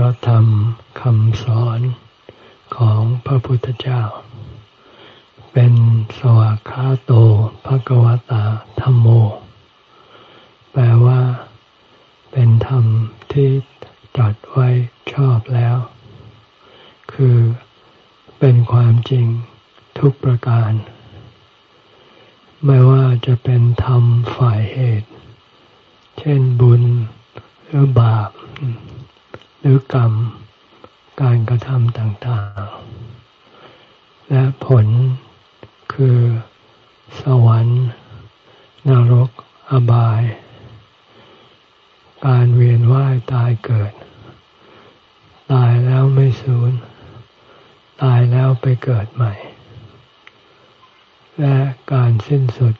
ระธรรมคำสอนของพระพุทธเจ้า เป็นสวากขาโตภะกวตาธรรมโม แปลว่า เป็นธรรมที่ตรัสไว้ชอบแล้ว คือเป็นความจริงทุกประการ ไม่ว่าจะเป็นธรรมฝ่ายเหตุ เช่นบุญหรือบาป หรือกรรมการกระทำต่างๆ และผลคือสวรรค์ นรก อบาย การเวียนว่ายตายเกิด ตายแล้วไม่สูญ ตายแล้วไปเกิดใหม่ และการสิ้นสุด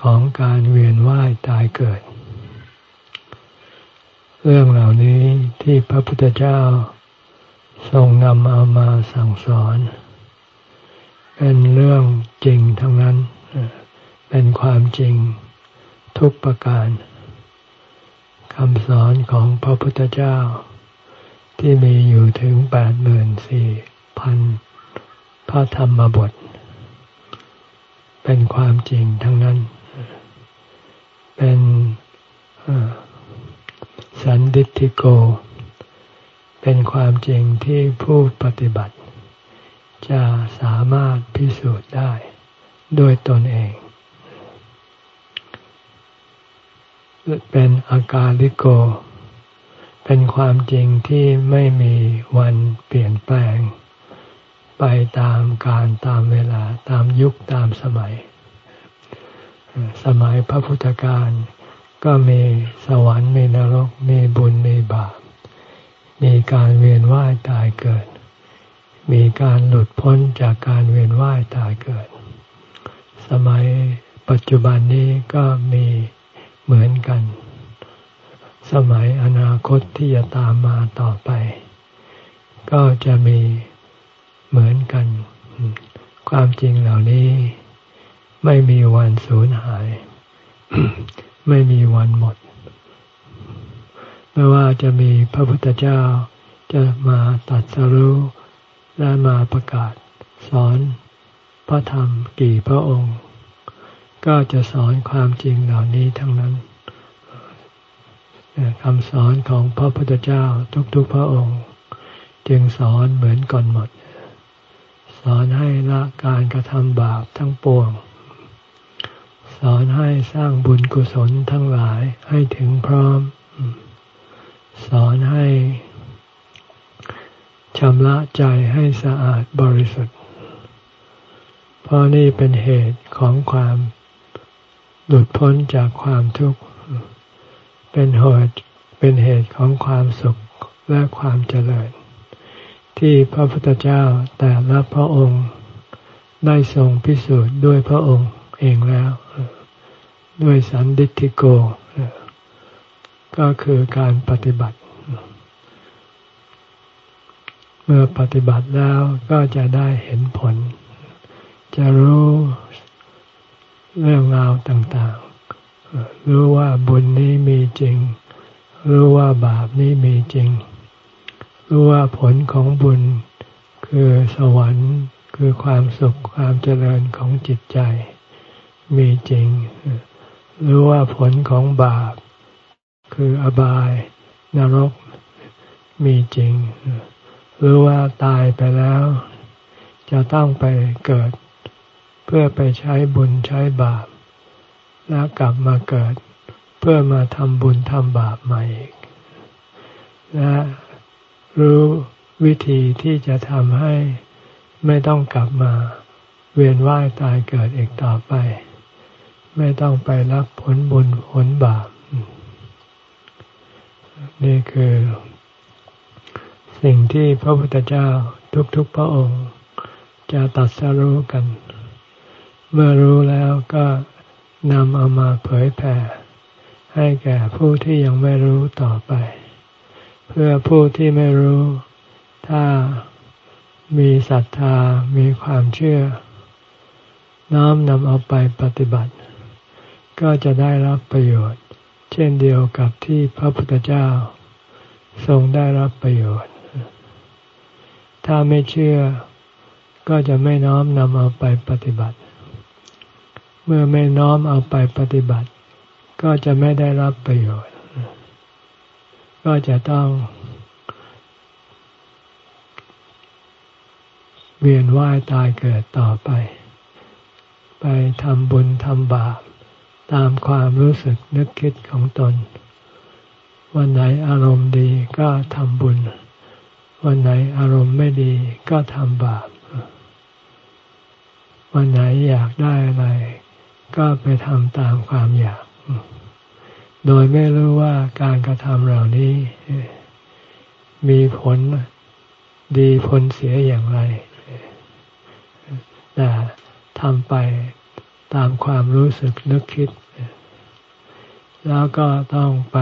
ของการเวียนว่ายตายเกิด เรื่องเหล่านี้ที่พระพุทธเจ้าทรงนำเอามาสั่งสอน เป็นเรื่องจริงทั้งนั้น เป็นความจริงทุกประการคำสอนของพระพุทธเจ้า ที่มีอยู่ถึงแปดหมื่นสี่พันพระธรรมบท เป็นความจริงทั้งนั้น เป็น สันดิติโก เป็นความจริงที่ผู้ปฏิบัติ จะสามารถพิสูจน์ได้ด้วยตนเอง เป็นอากาลิโก เป็นความจริงที่ไม่มีวันเปลี่ยนแปลง ไปตามการตามเวลาตามยุคตามสมัย สมัยพระพุทธการ ก็มีสวรรค์มีนรก มีบุญมีบาป มีการเวียนว่ายตายเกิด มีการหลุดพ้นจากการเวียนว่ายตายเกิด สมัยปัจจุบันนี้ก็มีเหมือนกัน สมัยอนาคตที่จะตามมาต่อไป ก็จะมีเหมือนกัน ความจริงเหล่านี้ไม่มีวันสูญหาย ไม่มีวันหมด ไม่ว่าจะมีพระพุทธเจ้าจะมาตัดสรู้และมาประกาศ สอนพระธรรมกี่พระองค์ ก็จะสอนความจริงเหล่านี้ทั้งนั้นคำสอนของพระพุทธเจ้าทุกๆพระองค์ จึงสอนเหมือนก่อนหมด สอนให้ละการกระทำบาปทั้งปวง สอนให้สร้างบุญกุศลทั้งหลายให้ถึงพร้อม สอนให้ชำระใจให้สะอาดบริสุทธิ์ เพราะนี่เป็นเหตุของความหลุดพ้นจากความทุกข์ เป็นเหตุเป็นเหตุของความสุขและความเจริญ ที่พระพุทธเจ้าแต่ละพระองค์ได้ทรงพิสูจน์ด้วยพระองค์เองแล้ว ด้วยสันดิติโก ก็คือการปฏิบัติ เมื่อปฏิบัติแล้วก็จะได้เห็นผล จะรู้เรื่องราวต่างๆ รู้ว่าบุญนี้มีจริง รู้ว่าบาปนี้มีจริง รู้ว่าผลของบุญคือสวรรค์คือความสุขความเจริญของจิตใจมีจริง รือว่าผลของบาป คืออบายนรกมีจริงหรือว่าตายไปแล้ว จะต้องไปเกิด เพื่อไปใช้บุญใช้บาป แล้วกลับมาเกิด เพื่อมาทำบุญทำบาปใหม่อีก และรู้วิธีที่จะทำให้ไม่ต้องกลับมาเวียนว่ายตายเกิดอีกต่อไป ไม่ต้องไปรับผลบุญผลบาป นี่คือ สิ่งที่พระพุทธเจ้าทุกๆพระองค์ จะตัดสรู้กัน เมื่อรู้แล้วก็นำเอามาเผยแผ่ให้แก่ผู้ที่ยังไม่รู้ต่อไป เพื่อผู้ที่ไม่รู้ ถ้ามีศรัทธามีความเชื่อ น้อมนำเอาไปปฏิบัติ ก็จะได้รับประโยชน์ เช่นเดียวกับที่พระพุทธเจ้า ทรงได้รับประโยชน์ ถ้าไม่เชื่อก็จะไม่น้อมนำเอาไปปฏิบัติ เมื่อไม่น้อมเอาไปปฏิบัติ ก็จะไม่ได้รับประโยชน์ ก็จะต้อง เวียนว่ายตายเกิดต่อไป ไปทำบุญทำบาป ตามความรู้สึกนึกคิดของตน วันไหนอารมณ์ดีก็ทำบุญ วันไหนอารมณ์ไม่ดีก็ทำบาป วันไหนอยากได้อะไร ก็ไปทำตามความอยาก โดยไม่รู้ว่าการกระทำเหล่านี้ มีผลดีผลเสียอย่างไร แต่ทำไปตามความรู้สึกนึกคิด แล้วก็ต้องไป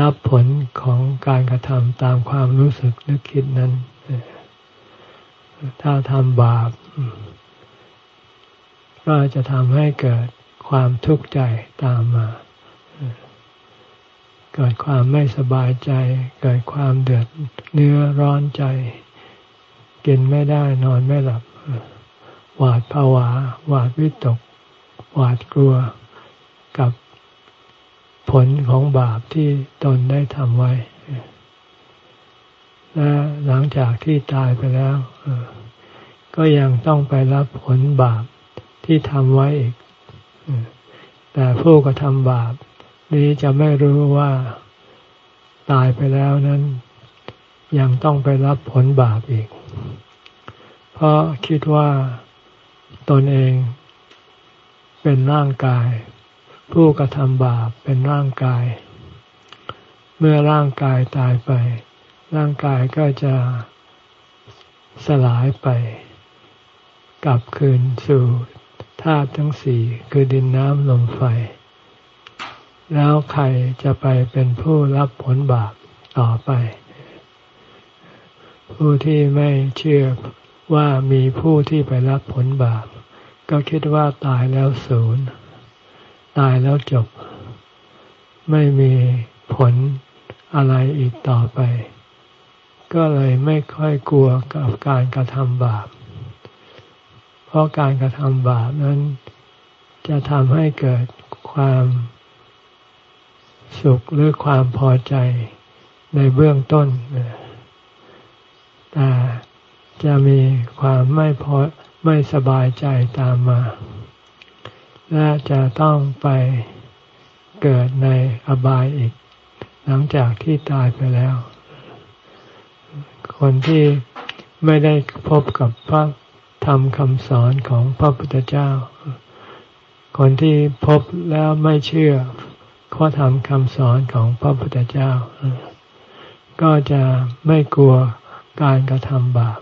รับผลของการกระทำตามความรู้สึกนึกคิดนั้น ถ้าทำบาป ก็จะทำให้เกิดความทุกข์ใจตามมา เกิดความไม่สบายใจ เกิดความเดือดเนื้อร้อนใจ กินไม่ได้นอนไม่หลับ หวาดภาวะหวาดวิตก หวาดกลัวกับ ผลของบาปที่ตนได้ทำไว้ และหลังจากที่ตายไปแล้วก็ยังต้องไปรับผลบาปที่ทำไว้อีก แต่ผู้กระทำบาป นี้จะไม่รู้ว่าตายไปแล้วนั้น ยังต้องไปรับผลบาปอีก เพราะคิดว่าตนเองเป็นร่างกาย ผู้กระทำบาปเป็นร่างกาย เมื่อร่างกายตายไป ร่างกายก็จะสลายไป กลับคืนสู่ธาตุทั้งสี่คือดินน้ำลมไฟ แล้วใครจะไปเป็นผู้รับผลบาปต่อไป ผู้ที่ไม่เชื่อว่ามีผู้ที่ไปรับผลบาป ก็คิดว่าตายแล้วศูนย์ ตายแล้วจบ ไม่มีผลอะไรอีกต่อไป ก็เลยไม่ค่อยกลัวกับการกระทำบาป เพราะการกระทำบาปนั้น จะทำให้เกิดความสุขหรือความพอใจในเบื้องต้น แต่จะมีความไม่พอไม่สบายใจตามมา และจะต้องไปเกิดในอบายอีก หลังจากที่ตายไปแล้ว คนที่ไม่ได้พบกับพระธรรมคำสอนของพระพุทธเจ้า คนที่พบแล้วไม่เชื่อข้อธรรมคำสอนของพระพุทธเจ้า ก็จะไม่กลัวการกระทำบาป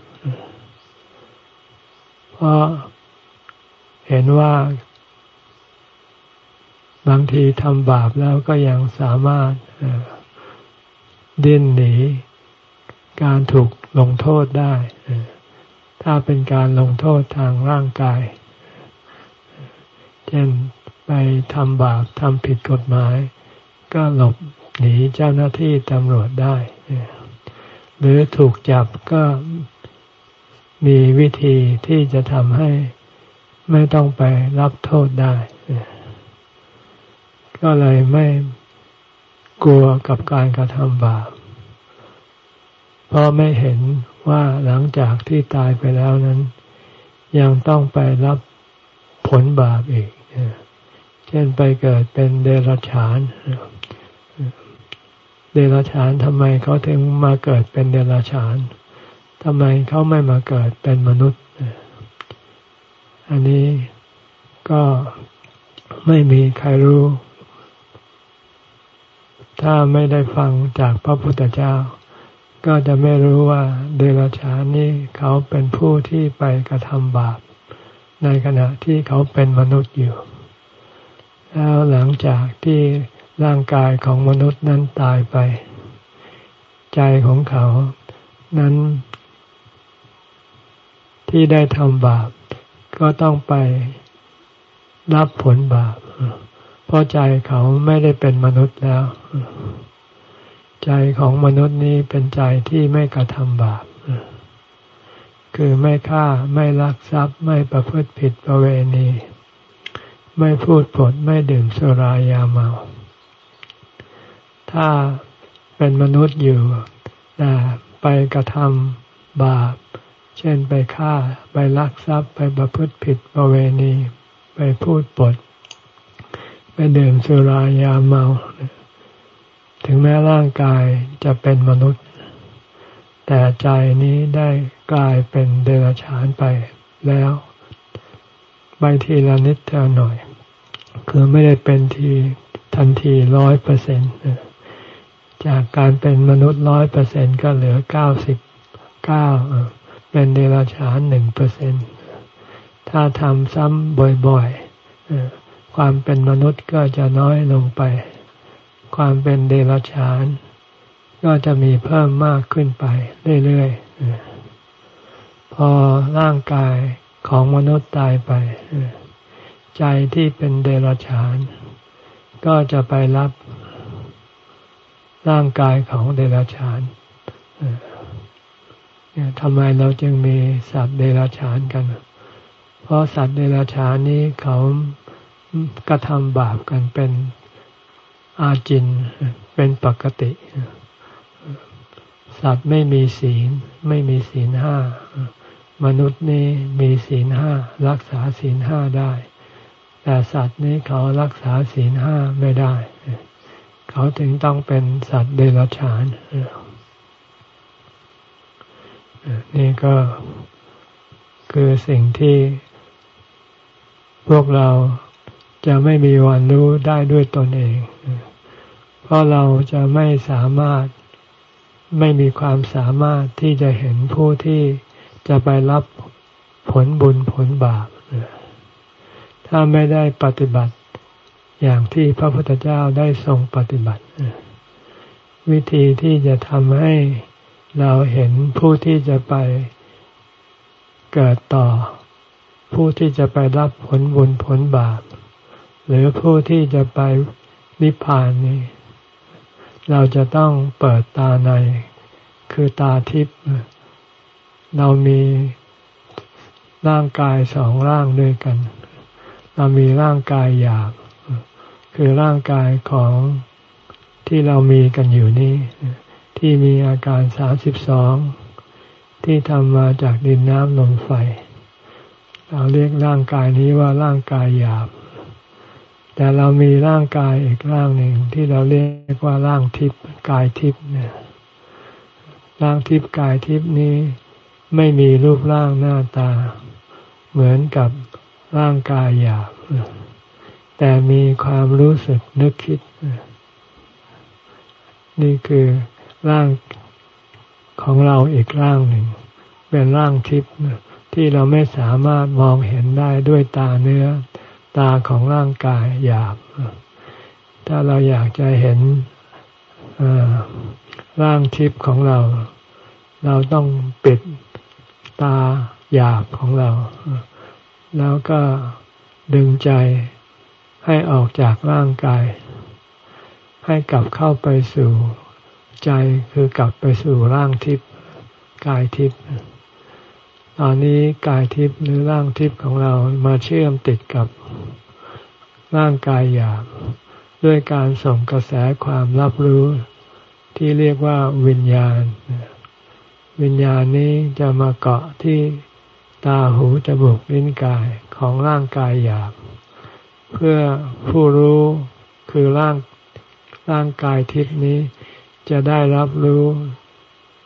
เพราะเห็นว่า บางทีทำบาปแล้วก็ยังสามารถดิ้นหนี การถูกลงโทษได้ ถ้าเป็นการลงโทษทางร่างกาย เช่นไปทำบาปทำผิดกฎหมาย ก็หลบหนีเจ้าหน้าที่ตำรวจได้ หรือถูกจับก็มีวิธีที่จะทำให้ไม่ต้องไปรับโทษได้ ก็เลยไม่กลัวกับการกระทำบาป เพราะไม่เห็นว่าหลังจากที่ตายไปแล้วนั้น ยังต้องไปรับผลบาปอีก เช่นไปเกิดเป็นเดรัจฉาน เดรัจฉานทำไมเขาถึงมาเกิดเป็นเดรัจฉานทำไมเขาไม่มาเกิดเป็นมนุษย์ อันนี้ก็ไม่มีใครรู้ ถ้าไม่ได้ฟังจากพระพุทธเจ้า ก็จะไม่รู้ว่าเดรัจฉานนี้เขาเป็นผู้ที่ไปกระทำบาป ในขณะที่เขาเป็นมนุษย์อยู่ แล้วหลังจากที่ร่างกายของมนุษย์นั้นตายไป ใจของเขานั้นที่ได้ทำบาป ก็ต้องไปรับผลบาป เพราะใจเขาไม่ได้เป็นมนุษย์แล้ว ใจของมนุษย์นี้เป็นใจที่ไม่กระทำบาปคือไม่ฆ่าไม่ลักทรัพย์ไม่ประพฤติผิดประเวณี ไม่พูดปดไม่ดื่มสุรายาเมา ถ้าเป็นมนุษย์อยู่แต่ไปกระทำบาป เช่นไปฆ่า ไปลักทรัพย์ไปประพฤติผิดประเวณี ไปพูดปด ไปดื่มสุรายาเมา ถึงแม้ร่างกายจะเป็นมนุษย์ แต่ใจนี้ได้กลายเป็นเดรัจฉานไปแล้วไปทีละนิดเท่าหน่อย คือไม่ได้เป็นทีทันทีร้อยเปอร์เซ็นต์จากการเป็นมนุษย์ร้อยเปอร์เซ็นก็เหลือเก้าสิบเก้าเป็นเดรัจฉานหนึ่งเปอร์เซ็นถ้าทำซ้ำบ่อยๆ ความเป็นมนุษย์ก็จะน้อยลงไป ความเป็นเดรัจฉาน ก็จะมีเพิ่มมากขึ้นไปเรื่อยๆ พอร่างกายของมนุษย์ตายไป ใจที่เป็นเดรัจฉาน ก็จะไปรับร่างกายของเดรัจฉานทำไมเราจึงมีสัตว์เดรัจฉานกัน เพราะสัตว์เดรัจฉานนี้เขา กระทำบาปกันเป็นอาจินเป็นปกติ สัตว์ไม่มีศีล ไม่มีศีลห้ามนุษย์นี่มีศีลห้ารักษาศีลห้าได้ แต่สัตว์นี้เขารักษาศีลห้าไม่ได้ เขาถึงต้องเป็นสัตว์เดรัจฉานนี่ก็คือสิ่งที่พวกเรา จะไม่มีวันรู้ได้ด้วยตนเอง เพราะเราจะไม่สามารถไม่มีความสามารถที่จะเห็นผู้ที่จะไปรับผลบุญผลบาป ถ้าไม่ได้ปฏิบัติอย่างที่พระพุทธเจ้าได้ทรงปฏิบัติ วิธีที่จะทำให้เราเห็นผู้ที่จะไปเกิดต่อ ผู้ที่จะไปรับผลบุญผลบาป หรือผู้ที่จะไปนิพพานนี้ เราจะต้องเปิดตาใน คือตาทิพย์เรามีร่างกายสองร่างด้วยกัน เรามีร่างกายหยาบคือร่างกายของที่เรามีกันอยู่นี้ที่มีอาการสามสิบสองที่ทำมาจากดินน้ำลมไฟ เราเรียกร่างกายนี้ว่าร่างกายหยาบ แต่เรามีร่างกายอีกร่างหนึ่งที่เราเรียกว่าร่างทิพย์กายทิพย์เนี่ยร่างทิพย์กายทิพย์นี้ไม่มีรูปร่างหน้าตา เหมือนกับร่างกายหยาบแต่มีความรู้สึกนึกคิด นี่คือร่างของเราอีกร่างหนึ่ง เป็นร่างทิพย์ที่เราไม่สามารถมองเห็นได้ด้วยตาเนื้อ ตาของร่างกายหยาบ ถ้าเราอยากจะเห็นร่างทิพย์ของเรา เราต้องปิดตาหยาบของเรา แล้วก็ดึงใจให้ออกจากร่างกาย ให้กลับเข้าไปสู่ใจคือกลับไปสู่ร่างทิพย์กายทิพย์ อนนี้กายทิพย์หรือร่างทิพย์ของเรามาเชื่อมติดกับร่างกายหยาบด้วยการส่งกระแสความรับรู้ ที่เรียกว่าวิญญาณ วิญญาณนี้จะมาเกาะที่ตาหูจมูกลิ้นกายของร่างกายหยาบ เพื่อผู้รู้คือร่างร่างกายทิพนี้ จะได้รับรู้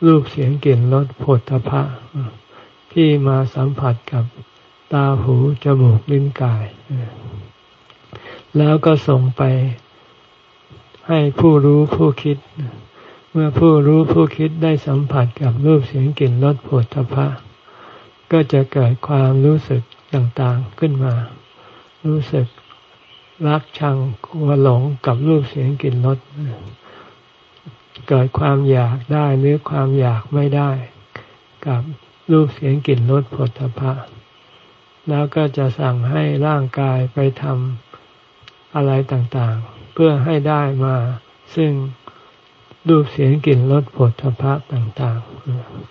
รูปเสียงกลิ่นรสผลพะ ที่มาสัมผัสกับตาหูจมูกลิ้นกาย แล้วก็ส่งไปให้ผู้รู้ผู้คิด เมื่อผู้รู้ผู้คิดได้สัมผัสกับรูปเสียงกลิ่นรสผลพะ ก็จะเกิดความรู้สึกต่างๆขึ้นมา รู้สึกรักชังกลัวหลงกับรูปเสียงกลิ่นรสเกิดความอยากได้หรือความอยากไม่ได้ กับ รูปเสียงกลิ่นรสผลพะ แล้วก็จะสั่งให้ร่างกายไปทำอะไรต่างๆ เพื่อให้ได้มาซึ่งรูปเสียงกลิ่นรสผลทพะต่าง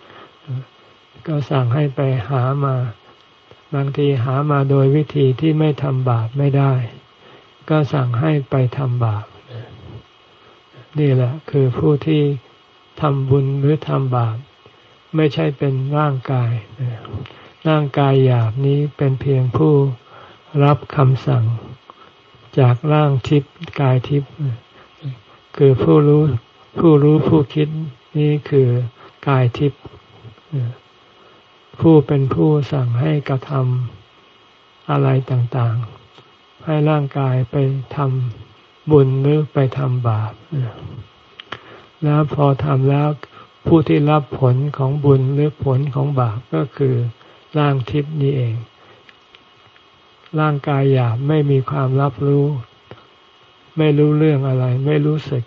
ๆ ก็สั่งให้ไปหามา บางทีหามาโดยวิธีที่ไม่ทำบาปไม่ได้ ก็สั่งให้ไปทำบาปนี่แหละคือผู้ที่ทำบุญหรือทำบาป ไม่ใช่เป็นร่างกาย ร่างกายหยาบนี้เป็นเพียงผู้รับคำสั่ง จากร่างทิพย์กายทิพย์คือผู้รู้ผู้รู้ผู้คิดนี่คือกายทิพย์ผู้เป็นผู้สั่งให้กระทำอะไรต่างๆ ให้ร่างกายไปทำบุญหรือไปทำบาปแล้วพอทำแล้ว ผู้ที่รับผลของบุญหรือผลของบาปก็คือร่างทิพย์นี้เอง ร่างกายหยาบไม่มีความรับรู้ ไม่รู้เรื่องอะไร ไม่รู้สึก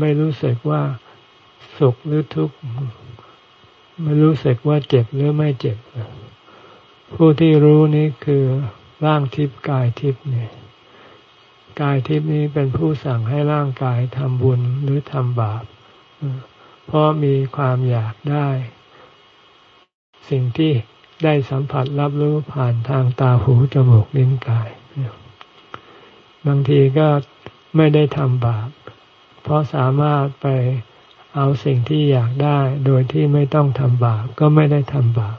ไม่รู้สึกว่าสุขหรือทุกข์ไม่รู้สึกว่าเจ็บหรือไม่เจ็บ ผู้ที่รู้นี้คือร่างทิพย์กายทิพย์เนี่ยกายทิพย์นี้เป็นผู้สั่งให้ร่างกายทำบุญหรือทำบาป เพราะมีความอยากได้ สิ่งที่ได้สัมผัสรับรู้ผ่านทางตาหูจมูกลิ้นกาย บางทีก็ไม่ได้ทำบาป เพราะสามารถไปเอาสิ่งที่อยากได้โดยที่ไม่ต้องทำบาปก็ไม่ได้ทำบาป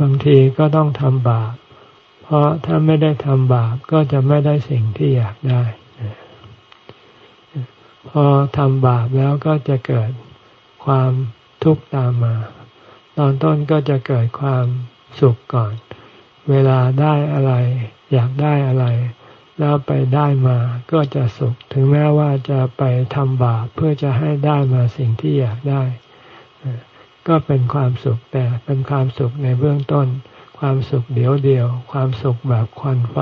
บางทีก็ต้องทำบาป เพราะถ้าไม่ได้ทำบาปก็จะไม่ได้สิ่งที่อยากได้ พอทำบาปแล้วก็จะเกิดความทุกข์ตามมา ตอนต้นก็จะเกิดความสุขก่อน เวลาได้อะไร อยากได้อะไร แล้วไปได้มาก็จะสุข ถึงแม้ว่าจะไปทำบาปเพื่อจะให้ได้มาสิ่งที่อยากได้ ก็เป็นความสุขแต่เป็นความสุขในเบื้องต้น ความสุขเดียวเดียว ความสุขแบบควันไฟ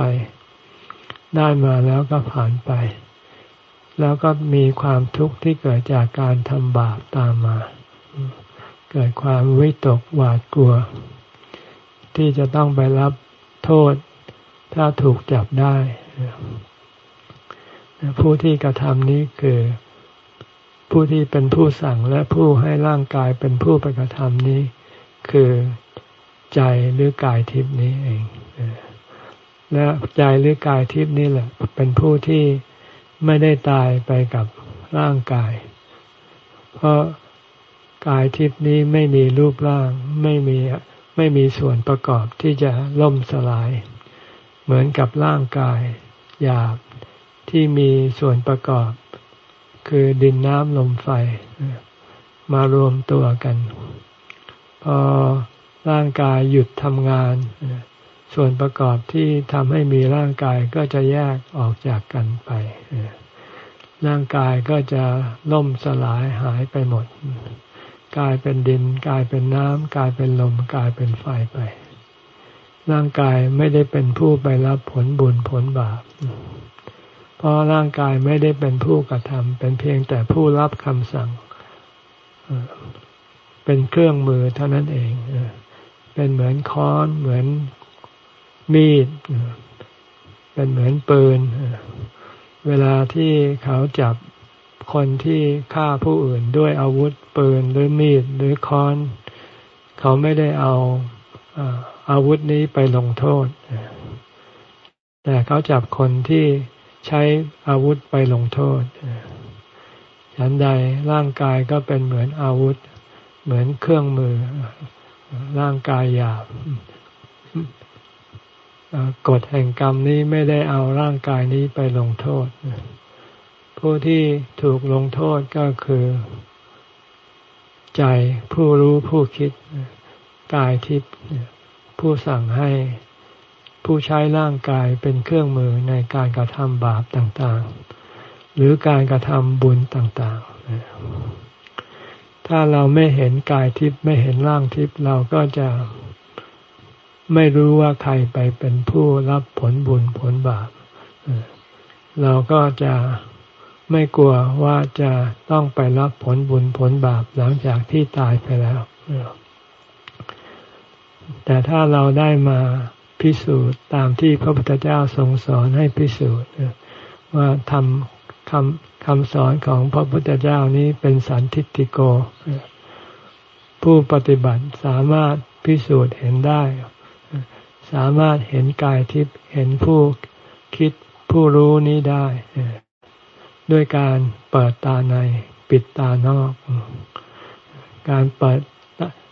ได้มาแล้วก็ผ่านไป แล้วก็มีความทุกข์ที่เกิดจากการทำบาปตามมา เกิดความวิตกหวาดกลัว ที่จะต้องไปรับโทษถ้าถูกจับได้ ผู้ที่กระทำนี้คือผู้ที่เป็นผู้สั่งและผู้ให้ร่างกายเป็นผู้ไปกระทำนี้ คือใจหรือกายทิพนี้เองและใจหรือกายทิพนี้แหละ เป็นผู้ที่ ไม่ได้ตายไปกับร่างกาย เพราะกายทิพย์นี้ไม่มีรูปร่างไม่มีไม่มีส่วนประกอบที่จะล่มสลาย เหมือนกับร่างกายหยาบที่มีส่วนประกอบ คือดินน้ำลมไฟ มารวมตัวกัน พอร่างกายหยุดทำงาน ส่วนประกอบที่ทำให้มีร่างกายก็จะแยกออกจากกันไป ร่างกายก็จะล่มสลายหายไปหมด กลายเป็นดิน กลายเป็นน้ำกลายเป็นลม กลายเป็นไฟไป ร่างกายไม่ได้เป็นผู้ไปรับผลบุญผลบาป เพราะร่างกายไม่ได้เป็นผู้กระทำเป็นเพียงแต่ผู้รับคำสั่ง เป็นเครื่องมือเท่านั้นเอง เป็นเหมือนค้อนเหมือน มีด เป็นเหมือนปืน เวลาที่เขาจับคนที่ฆ่าผู้อื่นด้วยอาวุธปืนหรือมีดหรือค้อน เขาไม่ได้เอาอาวุธนี้ไปลงโทษ แต่เขาจับคนที่ใช้อาวุธไปลงโทษฉันใดร่างกายก็เป็นเหมือนอาวุธ เหมือนเครื่องมือ ร่างกายหยาบ กฎแห่งกรรมนี้ไม่ได้เอาร่างกายนี้ไปลงโทษ ผู้ที่ถูกลงโทษก็คือ ใจผู้รู้ผู้คิดกายทิพย์ผู้สั่งให้ผู้ใช้ร่างกายเป็นเครื่องมือในการกระทำบาปต่างๆ หรือการกระทำบุญต่างๆ ถ้าเราไม่เห็นกายทิพย์ไม่เห็นร่างทิพย์เราก็จะ ไม่รู้ว่าใครไปเป็นผู้รับผลบุญผลบาปเราก็จะไม่กลัวว่าจะต้องไปรับผลบุญผลบาปหลังจากที่ตายไปแล้ว แต่ถ้าเราได้มาพิสูจน์ตามที่พระพุทธเจ้าทรงสอนให้พิสูจน์ว่าทำคำคำสอนของพระพุทธเจ้านี้เป็นสันทิฏฐิโก ผู้ปฏิบัติสามารถพิสูจน์เห็นได้ สามารถเห็นกายทิพย์เห็นผู้คิดผู้รู้นี้ได้ ด้วยการเปิดตาในปิดตานอก การเปิด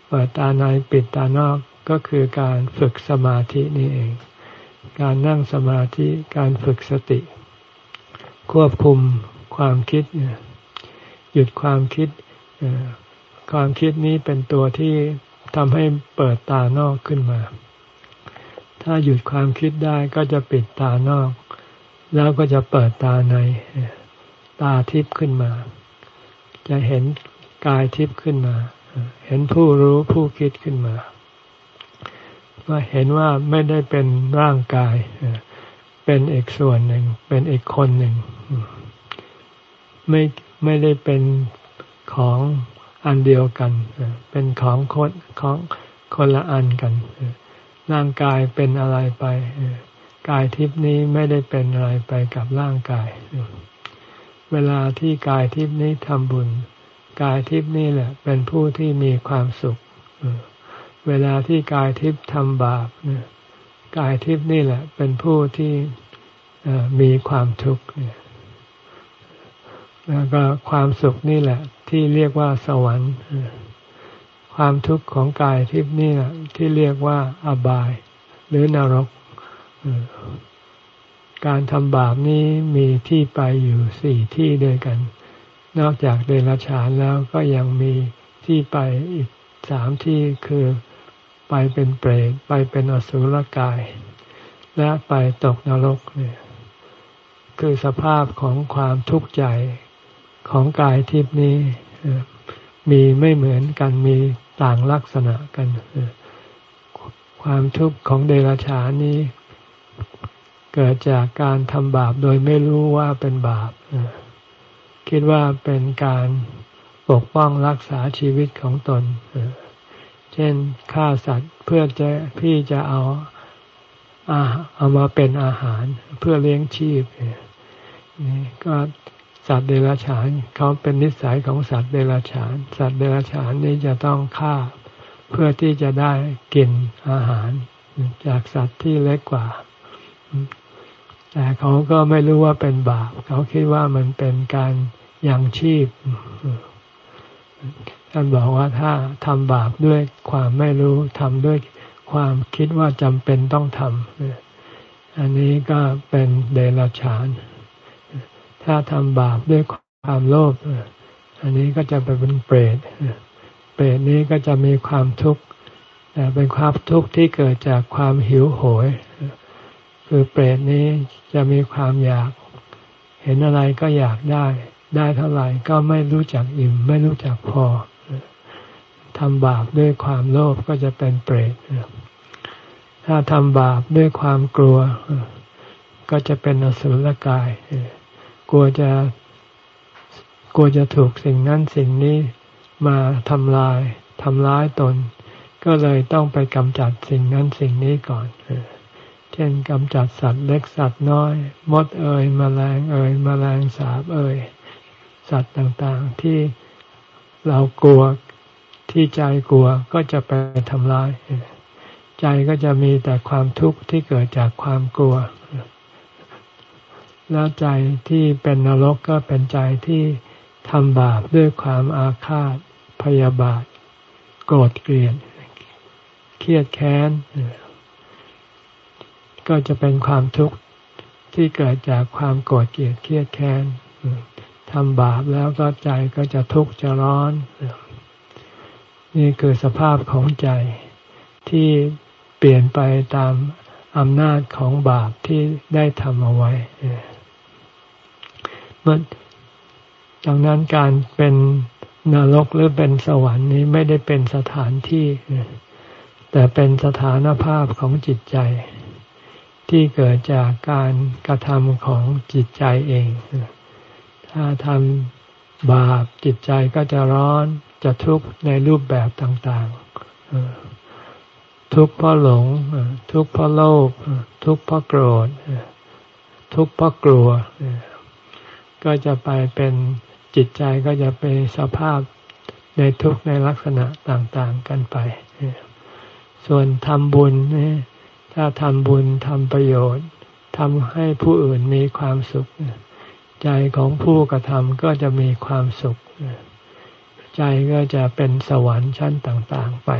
เปิดตาในปิดตานอกก็คือการฝึกสมาธินี่เอง การนั่งสมาธิการฝึกสติ ควบคุมความคิด หยุดความคิด ความคิดนี้เป็นตัวที่ทำให้เปิดตานอกขึ้นมา ถ้าหยุดความคิดได้ก็จะปิดตานอก แล้วก็จะเปิดตาใน ตาทิพย์ขึ้นมา จะเห็นกายทิพย์ขึ้นมา เห็นผู้รู้ผู้คิดขึ้นมา ว่าเห็นว่าไม่ได้เป็นร่างกาย เป็นอีกส่วนหนึ่ง เป็นอีกคนหนึ่ง ไม่ไม่ได้เป็นของอันเดียวกัน เป็นของคนของคนละอันกัน ร่างกายเป็นอะไรไปกายทิพนี้ไม่ได้เป็นอะไรไปกับร่างกาย เวลาที่กายทิพนี้ทำบุญ กายทิพนี่แหละ เป็นผู้ที่มีความสุข เวลาที่กายทิพทำบาปกายทิพนี่แหละ เป็นผู้ที่มีความทุกข์แล้วก็ความสุขนี่แหละ ที่เรียกว่าสวรรค์ ความทุกข์ของกายทิพย์นี่แหละที่เรียกว่าอบาย หรือนรก การทำบาปนี้มีที่ไปอยู่สี่ที่ด้วยกัน นอกจากเดรัจฉานแล้วก็ยังมีที่ไปอีกสามที่คือไปเป็นเปรตไปเป็นอสุรกาย และไปตกนรกเนี่ยคือสภาพของความทุกข์ใจของกายทิพนี้มีไม่เหมือนกันมี ต่างลักษณะกัน ความทุกข์ของเดรัจฉานนี้ เกิดจากการทำบาปโดยไม่รู้ว่าเป็นบาป คิดว่าเป็นการปกป้องรักษาชีวิตของตน เช่นฆ่าสัตว์เพื่อจะพี่จะเอาเอามาเป็นอาหารเพื่อเลี้ยงชีพ นี่ก็ สัตว์เดรัจฉานเขาเป็นนิสัยของสัตว์เดรัจฉาน สัตว์เดรัจฉานนี้จะต้องฆ่า เพื่อที่จะได้กินอาหาร จากสัตว์ที่เล็กกว่า แต่เขาก็ไม่รู้ว่าเป็นบาป เขาคิดว่ามันเป็นการยังชีพท่านบอกว่าถ้าทำบาปด้วยความไม่รู้ทำด้วยความคิดว่าจำเป็นต้องทำอันนี้ก็เป็นเดรัจฉาน ถ้าทำบาปด้วยความโลภอันนี้ก็จะไปเป็นเปรตเปรตนี้ก็จะมีความทุกข์แต่เป็นความทุกข์ที่เกิดจากความหิวโหย คือเปรตนี้จะมีความอยาก เห็นอะไรก็อยากได้ ได้เท่าไหร่ก็ไม่รู้จักอิ่ม ไม่รู้จักพอทำบาปด้วยความโลภก็จะเป็นเปรตถ้าทำบาปด้วยความกลัว ก็จะเป็นอสุรกาย กลัวจะกลัวจะถูกสิ่งนั้นสิ่งนี้มาทำลายทำร้ายตน ก็เลยต้องไปกำจัดสิ่งนั้นสิ่งนี้ก่อนเช่นกำจัดสัตว์เล็กสัตว์น้อย มดเอ่ยมแมลงเอ่ยมแมลงสาบเอ่ยสัตว์ต่างๆที่เรากลัวที่ใจกลัวก็จะไปทำร้าย ใจก็จะมีแต่ความทุกข์ที่เกิดจากความกลัว แล้วใจที่เป็นนรกก็เป็นใจที่ทำบาปด้วยความอาฆาต พยาบาท โกรธเกลียด เครียดแค้น ก็จะเป็นความทุกข์ที่เกิดจากความโกรธเกลียดเครียดแค้นทำบาปแล้วก็ใจก็จะทุกข์จะร้อน นี่คือสภาพของใจที่เปลี่ยนไปตามอำนาจของบาปที่ได้ทำเอาไว้ มันดังนั้นการเป็นนรกหรือเป็นสวรรค์นี้ไม่ได้เป็นสถานที่ แต่เป็นสถานภาพของจิตใจ ที่เกิดจากการกระทำของจิตใจเอง ถ้าทำบาปจิตใจก็จะร้อนจะทุกข์ในรูปแบบต่างๆ ทุกข์เพราะหลง ทุกข์เพราะโลภทุกข์เพราะโกรธ ทุกข์เพราะกลัว ก็จะไปเป็นจิตใจก็จะเป็นสภาพในทุกในลักษณะต่างๆกันไป ส่วนทำบุญนี่ถ้าทำบุญทำประโยชน์ทำให้ผู้อื่นมีความสุข ใจของผู้กระทำก็จะมีความสุข ใจก็จะเป็นสวรรค์ชั้นต่างๆไป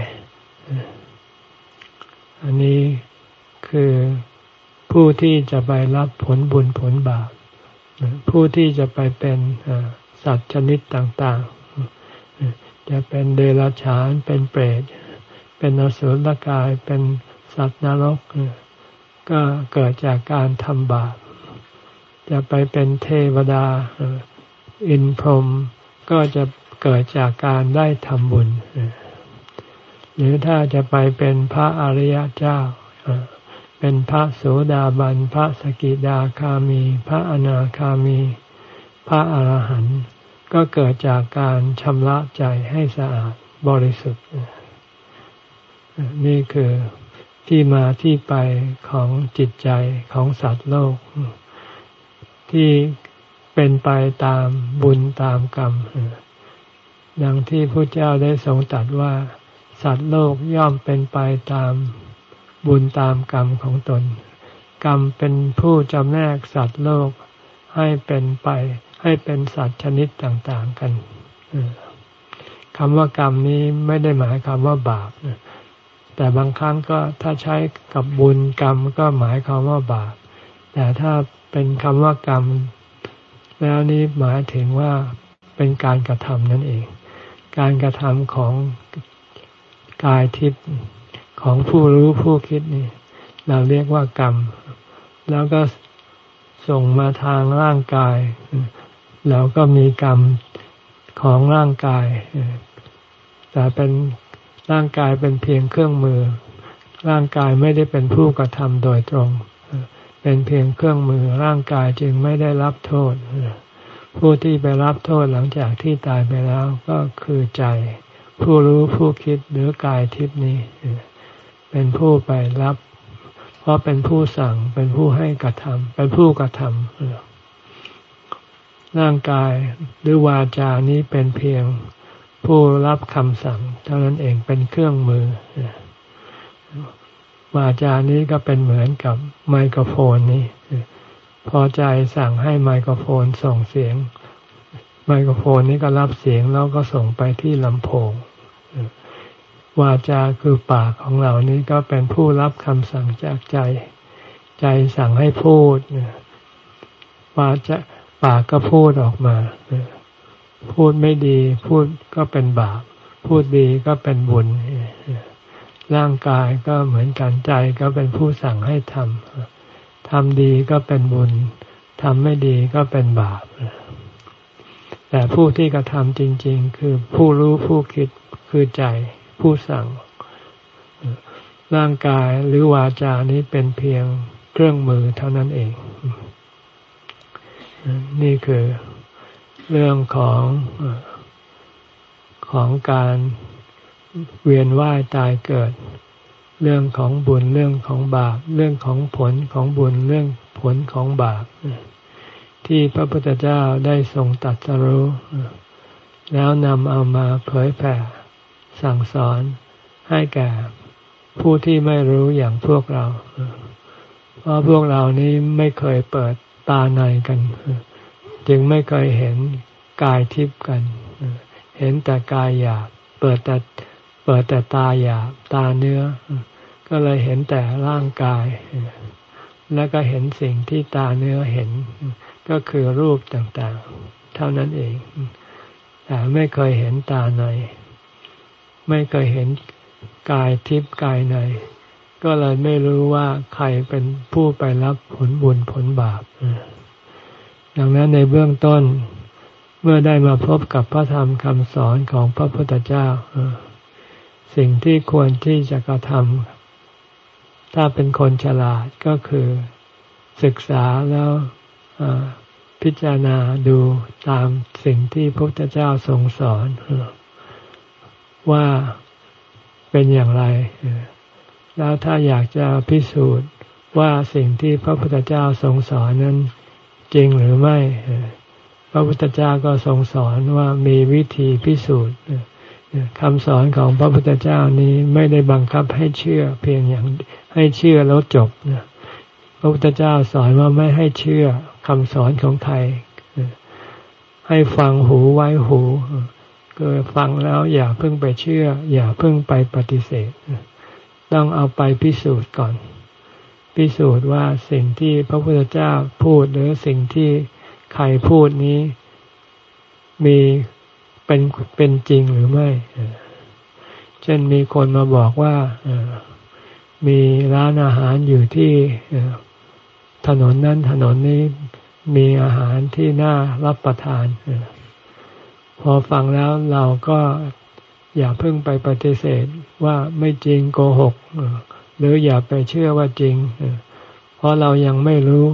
อันนี้คือผู้ที่จะไปรับผลบุญผลบาป ผู้ที่จะไปเป็นสัตว์ชนิดต่างๆ จะเป็นเดรัจฉาน เป็นเปรต เป็นอสุรกาย เป็นสัตว์นรก ก็เกิดจากการทำบาป จะไปเป็นเทวดา อินพรหม ก็จะเกิดจากการได้ทำบุญ หรือถ้าจะไปเป็นพระอริยเจ้า เป็นพระโสดาบัน พระสกิดาคามี พระอนาคามี พระอรหันต์ก็เกิดจากการชำระใจให้สะอาดบริสุทธิ์ นี่คือที่มาที่ไปของจิตใจของสัตว์โลก ที่เป็นไปตามบุญตามกรรม ดังที่พระเจ้าได้ทรงตรัสว่า สัตว์โลกย่อมเป็นไปตาม บุญตามกรรมของตน กรรมเป็นผู้จำแนกสัตว์โลกให้เป็นไปให้เป็นสัตว์ชนิดต่างๆกันคำว่ากรรมนี้ไม่ได้หมายความว่าบาปแต่บางครั้งก็ถ้าใช้กับบุญกรรมก็หมายความว่าบาป แต่ถ้าเป็นคำว่ากรรม แล้วนี้หมายถึงว่าเป็นการกระทำนั่นเอง การกระทำของกายทิพย์ ของผู้รู้ผู้คิดนี่ เราเรียกว่ากรรม แล้วก็ส่งมาทางร่างกาย เราก็มีกรรมของร่างกาย แต่เป็นร่างกายเป็นเพียงเครื่องมือ ร่างกายไม่ได้เป็นผู้กระทำโดยตรง เป็นเพียงเครื่องมือร่างกายจึงไม่ได้รับโทษ ผู้ที่ไปรับโทษหลังจากที่ตายไปแล้วก็คือใจ ผู้รู้ผู้คิดหรือกายทิพนี้ เป็นผู้ไปรับ เพราะเป็นผู้สั่ง เป็นผู้ให้กระทำเป็นผู้กระทำร่างกายหรือวาจานี้เป็นเพียงผู้รับคำสั่ง เท่านั้นเองเป็นเครื่องมือ วาจานี้ก็เป็นเหมือนกับไมโครโฟนนี้พอใจสั่งให้ไมโครโฟนส่งเสียง ไมโครโฟนนี้ก็รับเสียงแล้วก็ส่งไปที่ลำโพง วาจาคือปากของเรานี้ก็เป็นผู้รับคำสั่งจากใจ ใจสั่งให้พูดวาจาปากก็พูดออกมา พูดไม่ดี พูดก็เป็นบาป พูดดีก็เป็นบุญ ร่างกายก็เหมือนกันใจก็เป็นผู้สั่งให้ทำ ทำดีก็เป็นบุญ ทำไม่ดีก็เป็นบาป แต่ผู้ที่กระทำจริง ๆ คือผู้รู้ผู้คิดคือใจ ผู้สั่ง ร่างกายหรือวาจานี้เป็นเพียงเครื่องมือเท่านั้นเอง นี่คือเรื่องของของการเวียนว่ายตายเกิด เรื่องของบุญเรื่องของบาป เรื่องของผลของบุญเรื่องผลของบาปที่พระพุทธเจ้าได้ทรงตัดสรู้แล้วนำเอามาเผยแผ่ สั่งสอนให้แก่ผู้ที่ไม่รู้อย่างพวกเรา เพราะพวกเรานี้ไม่เคยเปิดตาในกัน จึงไม่เคยเห็นกายทิพย์กัน เห็นแต่กายหยาบ เปิดแต่เปิดแต่ตาหยาบตาเนื้อ ก็เลยเห็นแต่ร่างกาย แล้วก็เห็นสิ่งที่ตาเนื้อเห็น ก็คือรูปต่างๆ เท่านั้นเอง แต่ไม่เคยเห็นตาใน ไม่เคยเห็นกายทิพย์กายใน ก็เลยไม่รู้ว่าใครเป็นผู้ไปรับผลบุญผลบาปดังนั้นในเบื้องต้นเมื่อได้มาพบกับพระธรรมคำสอนของพระพุทธเจ้าสิ่งที่ควรที่จะกระทำถ้าเป็นคนฉลาดก็คือศึกษาแล้วพิจารณาดูตามสิ่งที่พระพุทธเจ้าทรงสอน ว่าเป็นอย่างไร แล้วถ้าอยากจะพิสูจน์ว่าสิ่งที่พระพุทธเจ้าทรงสอนนั้นจริงหรือไม่ พระพุทธเจ้าก็ทรงสอนว่ามีวิธีพิสูจน์คำสอนของพระพุทธเจ้านี้ไม่ได้บังคับให้เชื่อ เพียงอย่างให้เชื่อแล้วจบนะพระพุทธเจ้าสอนว่าไม่ให้เชื่อคำสอนของใครให้ฟังหูไว้หู ก็ฟังแล้วอย่าเพิ่งไปเชื่อ อย่าเพิ่งไปปฏิเสธ ต้องเอาไปพิสูจน์ก่อน พิสูจน์ว่าสิ่งที่พระพุทธเจ้าพูดหรือสิ่งที่ใครพูดนี้มีเป็นเป็นจริงหรือไม่ เช่นมีคนมาบอกว่ามีร้านอาหารอยู่ที่ถนนนั้นถนนนี้มีอาหารที่น่ารับประทานพ อฟังแล้วเราก็อย่าเพิ่งไปปฏิเสธว่าไม่จริงโกหก หรืออย่าไปเชื่อว่าจริง เพราะเรายังไม่รู้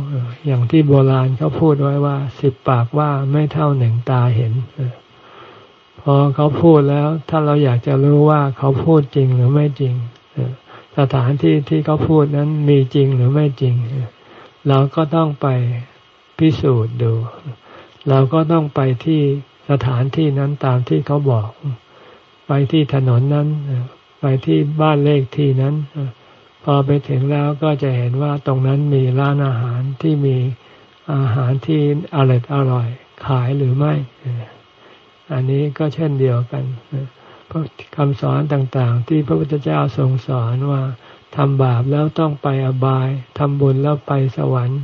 อย่างที่โบราณเขาพูดไว้ว่า สิบปากว่าไม่เท่าหนึ่งตาเห็นพอเขาพูดแล้ว ถ้าเราอยากจะรู้ว่าเขาพูดจริงหรือไม่จริงสถานที่ที่เขาพูดนั้นมีจริงหรือไม่จริง เราก็ต้องไปพิสูจน์ดู เราก็ต้องไปที่ สถานที่นั้นตามที่เขาบอก ไปที่ถนนนั้น ไปที่บ้านเลขที่นั้น พอไปถึงแล้วก็จะเห็นว่าตรงนั้นมีร้านอาหารที่มีอาหารที่อร่อยอร่อย ขายหรือไม่ อันนี้ก็เช่นเดียวกันคำสอนต่างๆ ที่พระพุทธเจ้าทรงสอนว่าทำบาปแล้วต้องไปอบายทำบุญแล้วไปสวรรค์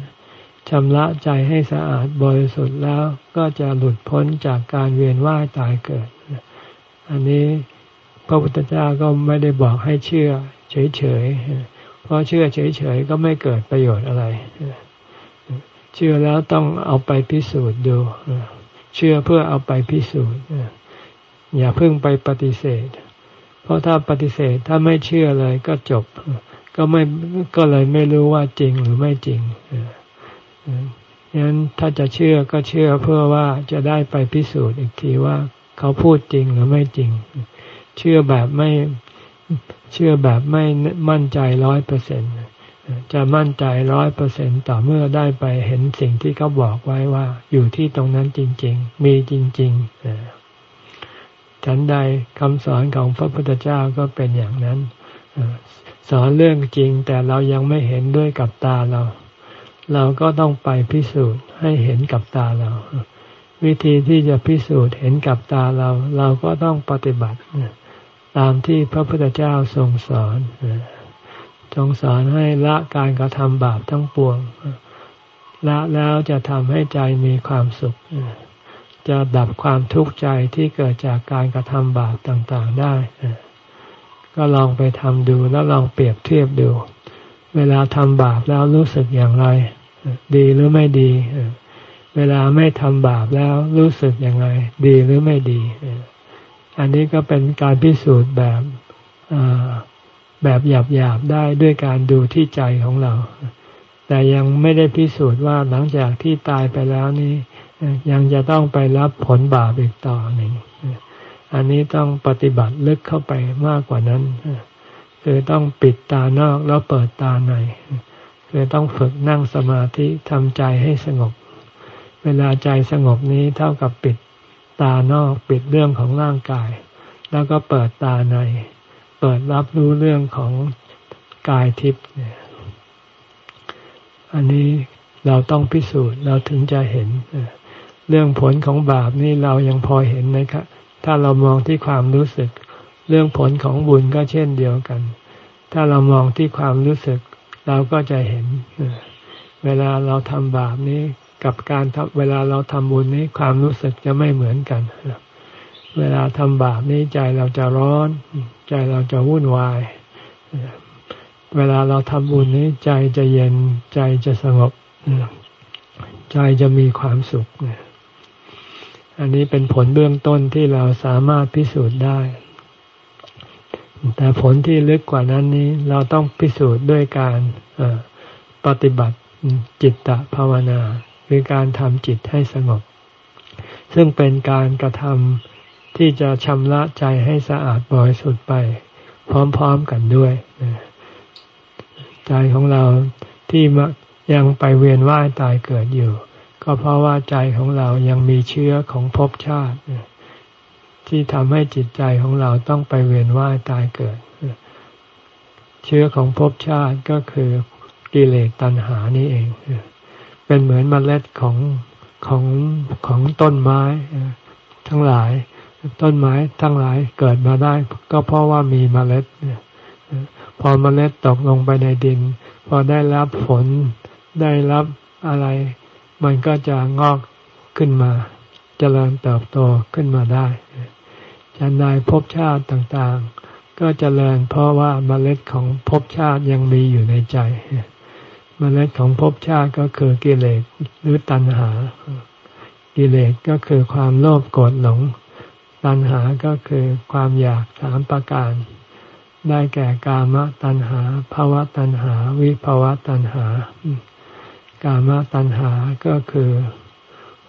ชำระใจให้สะอาดบริสุทธิ์แล้วก็จะหลุดพ้นจากการเวียนว่ายตายเกิด อันนี้พระพุทธเจ้าก็ไม่ได้บอกให้เชื่อเฉยๆ เพราะเชื่อเฉยๆ ก็ไม่เกิดประโยชน์อะไร เชื่อแล้วต้องเอาไปพิสูจน์ดู เชื่อเพื่อเอาไปพิสูจน์ อย่าเพิ่งไปปฏิเสธ เพราะถ้าปฏิเสธถ้าไม่เชื่อเลยก็จบ ก็ไม่ก็เลยไม่รู้ว่าจริงหรือไม่จริง งั้นถ้าจะเชื่อก็เชื่อเพื่อว่าจะได้ไปพิสูจน์อีกทีว่า เขาพูดจริงหรือไม่จริง เชื่อแบบไม่เชื่อแบบไม่มั่นใจร้อยเปอร์เซ็นจะมั่นใจร้อยเปอร์เซ็นต่อเมื่อได้ไปเห็นสิ่งที่เขาบอกไว้ว่า อยู่ที่ตรงนั้นจริง ๆ มีจริงๆฉันใดคำสอนของพระพุทธเจ้าก็เป็นอย่างนั้นสอนเรื่องจริงแต่เรายังไม่เห็นด้วยกับตาเรา เราก็ต้องไปพิสูจน์ให้เห็นกับตาเรา วิธีที่จะพิสูจน์เห็นกับตาเรา เราก็ต้องปฏิบัติตามที่พระพุทธเจ้าทรงสอนทรงสอนให้ละการกระทำบาปทั้งปวงละแล้วจะทำให้ใจมีความสุข จะดับความทุกข์ใจที่เกิดจากการกระทำบาปต่างๆได้ ก็ลองไปทำดูแล้วลองเปรียบเทียบดู เวลาทำบาปแล้วรู้สึกอย่างไร ดีหรือไม่ดี เวลาไม่ทำบาปแล้วรู้สึกยังไงดีหรือไม่ดี อันนี้ก็เป็นการพิสูจน์แบบแบบหยาบๆได้ด้วยการดูที่ใจของเรา แต่ยังไม่ได้พิสูจน์ว่าหลังจากที่ตายไปแล้วนี้ ยังจะต้องไปรับผลบาปอีกต่อหนึ่งอันนี้ต้องปฏิบัติลึกเข้าไปมากกว่านั้น คือต้องปิดตานอกแล้วเปิดตาใน คือต้องฝึกนั่งสมาธิทำใจให้สงบ เวลาใจสงบนี้เท่ากับปิดตานอกปิดเรื่องของร่างกาย แล้วก็เปิดตาใน เปิดรับรู้เรื่องของกายทิพย์อันนี้เราต้องพิสูจน์เราถึงจะเห็น เรื่องผลของบาปนี่เรายังพอเห็นนะครับถ้าเรามองที่ความรู้สึก เรื่องผลของบุญก็เช่นเดียวกัน ถ้าเรามองที่ความรู้สึก เราก็จะเห็น เวลาเราทำบาปนี้กับการทเวลาเราทำบุญนี้ความรู้สึกจะไม่เหมือนกันเวลาทำบาปนี้ใจเราจะร้อน ใจเราจะวุ่นวาย เวลาเราทำบุญนี้ใจจะเย็นใจจะสงบ ใจจะมีความสุข อันนี้เป็นผลเบื้องต้นที่เราสามารถพิสูจน์ได้ แต่ผลที่ลึกกว่านั้นนี้เราต้องพิสูจน์ด้วยการปฏิบัติจิตตภาวนา คือการทำจิตให้สงบ ซึ่งเป็นการกระทำที่จะชำระใจให้สะอาดบริสุทธิ์ไป พร้อมๆกันด้วย ใจของเราที่ยังไปเวียนว่ายตายเกิดอยู่ ก็เพราะว่าใจของเรายังมีเชื้อของภพชาติ ที่ทำให้จิตใจของเราต้องไปเวียนว่ายตายเกิด เชื้อของภพชาติก็คือกิเลสตัณหานี่เอง เป็นเหมือนมเมล็ดของของของต้นไม้ ทั้งหลาย ต้นไม้ทั้งหลายเกิดมาได้ ก็เพราะว่ามีมเมล็ดพอมเมล็ดตกลงไปในดิน พอได้รับฝนได้รับอะไร มันก็จะงอกขึ้นมาจเจริญเติบโตขึ้นมาได้ จันไดภพชาติต่างๆ ก็จเจริญเพราะว่าเมล็ดของภพชาติยังมีอยู่ในใจเมล็ดของภพชาติก็คือกิเลสหรือตัณหา กิเลสก็คือความโลภโกรธหลง ตัณหาก็คือความอยากสามประการ ได้แก่กามตัณหาภาวะตัณหา วิภาวะตัณหา กามตัณหาก็คือ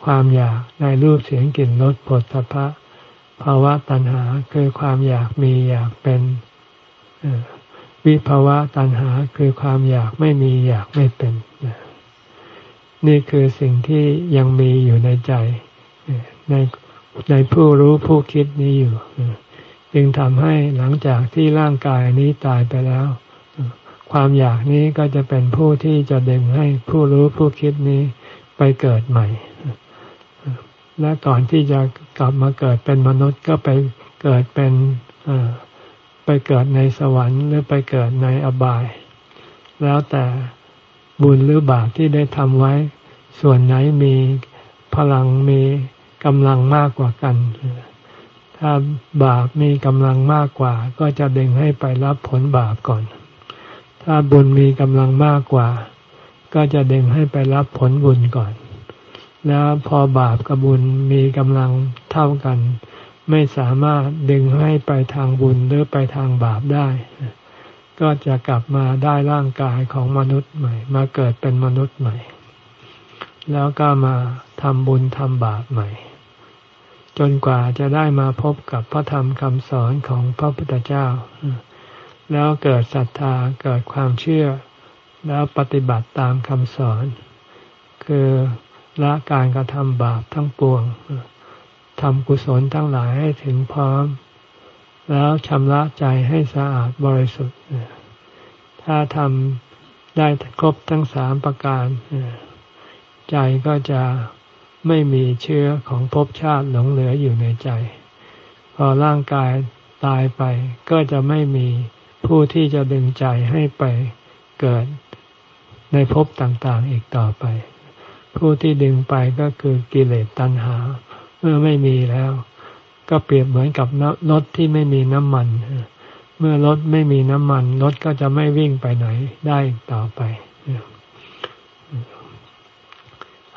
ความอยากในรูปเสียงกลิ่นรสผลพะ ภาวะตัณหาคือความอยากมีอยากเป็นวิภาวะตัณหาคือความอยากไม่มีอยากไม่เป็นนี่คือสิ่งที่ยังมีอยู่ในใจในในผู้รู้ผู้คิดนี้อยู่จึงทำให้หลังจากที่ร่างกายนี้ตายไปแล้ว ความอยากนี้ก็จะเป็นผู้ที่จะดึงให้ผู้รู้ผู้คิดนี้ไปเกิดใหม่ และก่อนที่จะกลับมาเกิดเป็นมนุษย์ก็ไปเกิดเป็นไปเกิดในสวรรค์หรือไปเกิดในอบาย แล้วแต่บุญหรือบาปที่ได้ทำไว้ ส่วนไหนมีพลังมีกำลังมากกว่ากัน ถ้าบาปมีกำลังมากกว่า ก็จะดึงให้ไปรับผลบาปก่อน ถ้าบุญมีกำลังมากกว่า ก็จะดึงให้ไปรับผลบุญก่อน แล้วพอบาปกับบุญมีกำลังเท่ากัน ไม่สามารถดึงให้ไปทางบุญหรือไปทางบาปได้ ก็จะกลับมาได้ร่างกายของมนุษย์ใหม่ มาเกิดเป็นมนุษย์ใหม่ แล้วก็มาทำบุญทำบาปใหม่ จนกว่าจะได้มาพบกับพระธรรมคำสอนของพระพุทธเจ้า แล้วเกิดศรัทธาเกิดความเชื่อ แล้วปฏิบัติตามคำสอน คือ ละการกระทำบาปทั้งปวงทำกุศลทั้งหลายให้ถึงพร้อม แล้วชำระใจให้สะอาดบริสุทธิ์ ถ้าทำได้ครบทั้งสามประการ ใจก็จะไม่มีเชื้อของภพชาติหลงเหลืออยู่ในใจ พอร่างกายตายไปก็จะไม่มีผู้ที่จะดึงใจให้ไปเกิดในภพต่างๆอีกต่อไป ผู้ที่ดึงไปก็คือกิเลสตัณหา เมื่อไม่มีแล้ว ก็เปรียบเหมือนกับรถที่ไม่มีน้ำมัน เมื่อรถไม่มีน้ำมันรถก็จะไม่วิ่งไปไหนได้ต่อไป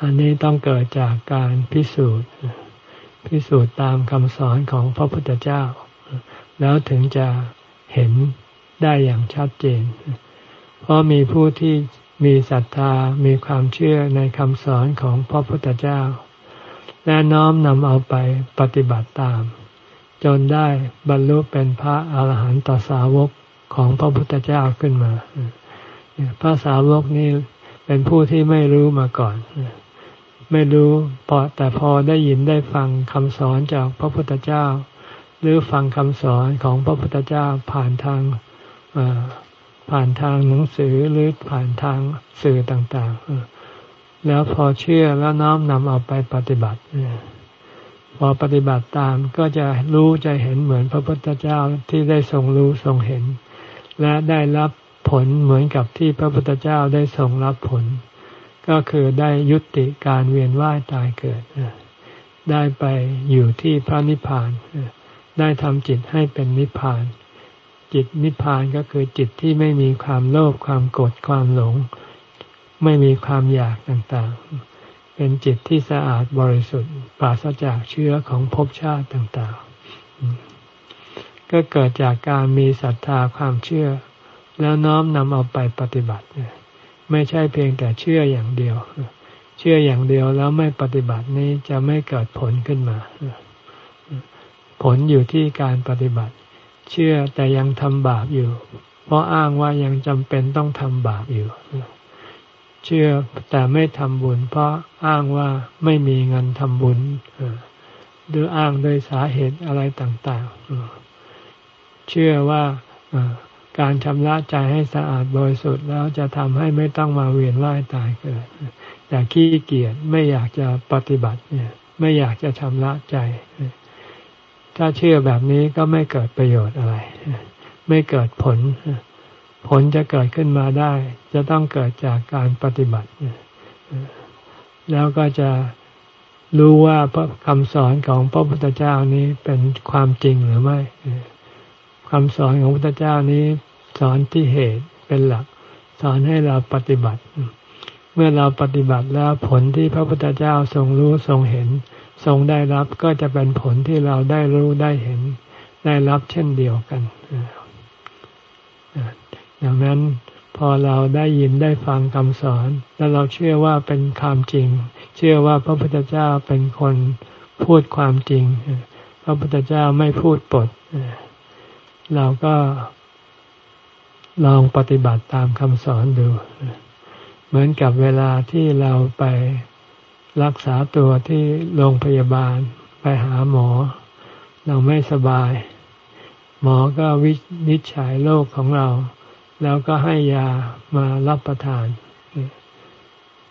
อันนี้ต้องเกิดจากการพิสูจน์ พิสูจน์ตามคำสอนของพระพุทธเจ้า แล้วถึงจะเห็นได้อย่างชัดเจน เพราะมีผู้ที่ มีศรัทธามีความเชื่อในคำสอนของพระพุทธเจ้า และน้อมนำเอาไปปฏิบัติตาม จนได้บรรลุเป็นพระอาหารหันตสาวกของพระพุทธเจ้าขึ้นมา พระสาวกนี้เป็นผู้ที่ไม่รู้มาก่อน ไม่รู้พอแต่พอได้ยินได้ฟังคำสอนจากพระพุทธเจ้า หรือฟังคำสอนของพระพุทธเจ้าผ่านทาง ผ่านทางหนังสือหรือผ่านทางสื่อต่างๆ แล้วพอเชื่อแล้วน้อมนำเอาไปปฏิบัติ พอปฏิบัติตามก็จะรู้จะเห็นเหมือนพระพุทธเจ้าที่ได้ทรงรู้ทรงเห็น และได้รับผลเหมือนกับที่พระพุทธเจ้าได้ทรงรับผล ก็คือได้ยุติการเวียนว่ายตายเกิด ได้ไปอยู่ที่พระนิพพาน ได้ทำจิตให้เป็นนิพพาน จิตนิพพานก็คือจิตที่ไม่มีความโลภความโกรธความหลง ไม่มีความอยากต่างๆ เป็นจิตที่สะอาดบริสุทธิ์ ปราศจากเชื้อของภพชาติต่างๆ ก็เกิดจากการมีศรัทธาความเชื่อ แล้วน้อมนำเอาไปปฏิบัติไม่ใช่เพียงแต่เชื่ออย่างเดียว เชื่ออย่างเดียวแล้วไม่ปฏิบัตินี้จะไม่เกิดผลขึ้นมา ผลอยู่ที่การปฏิบัติ เชื่อแต่ยังทำบาปอยู่ เพราะอ้างว่ายังจำเป็นต้องทำบาปอยู่ เชื่อแต่ไม่ทำบุญ เพราะอ้างว่าไม่มีเงินทำบุญหรืออ้างโดยสาเหตุอะไรต่างๆ เชื่อว่าการชำระใจให้สะอาดบริสุทธิ์แล้วจะทำให้ไม่ต้องมาเวียนว่ายตายเกิดแต่ขี้เกียจไม่อยากจะปฏิบัติเนี่ย ไม่อยากจะชำระใจ ถ้าเชื่อแบบนี้ก็ไม่เกิดประโยชน์อะไร ไม่เกิดผล ผลจะเกิดขึ้นมาได้ จะต้องเกิดจากการปฏิบัติ แล้วก็จะรู้ว่าคำสอนของพระพุทธเจ้านี้เป็นความจริงหรือไม่คำสอนของพระพุทธเจ้านี้สอนที่เหตุเป็นหลัก สอนให้เราปฏิบัติ เมื่อเราปฏิบัติแล้วผลที่พระพุทธเจ้าทรงรู้ทรงเห็น ทรงได้รับก็จะเป็นผลที่เราได้รู้ได้เห็น ได้รับเช่นเดียวกันดังนั้นพอเราได้ยินได้ฟังคำสอน แล้วเราเชื่อว่าเป็นความจริง เชื่อว่าพระพุทธเจ้าเป็นคนพูดความจริง พระพุทธเจ้าไม่พูดปด เราก็ลองปฏิบัติตามคำสอนดู เหมือนกับเวลาที่เราไป รักษาตัวที่โรงพยาบาลไปหาหมอ เราไม่สบาย หมอก็วินิจฉัยโรคของเรา แล้วก็ให้ยามารับประทาน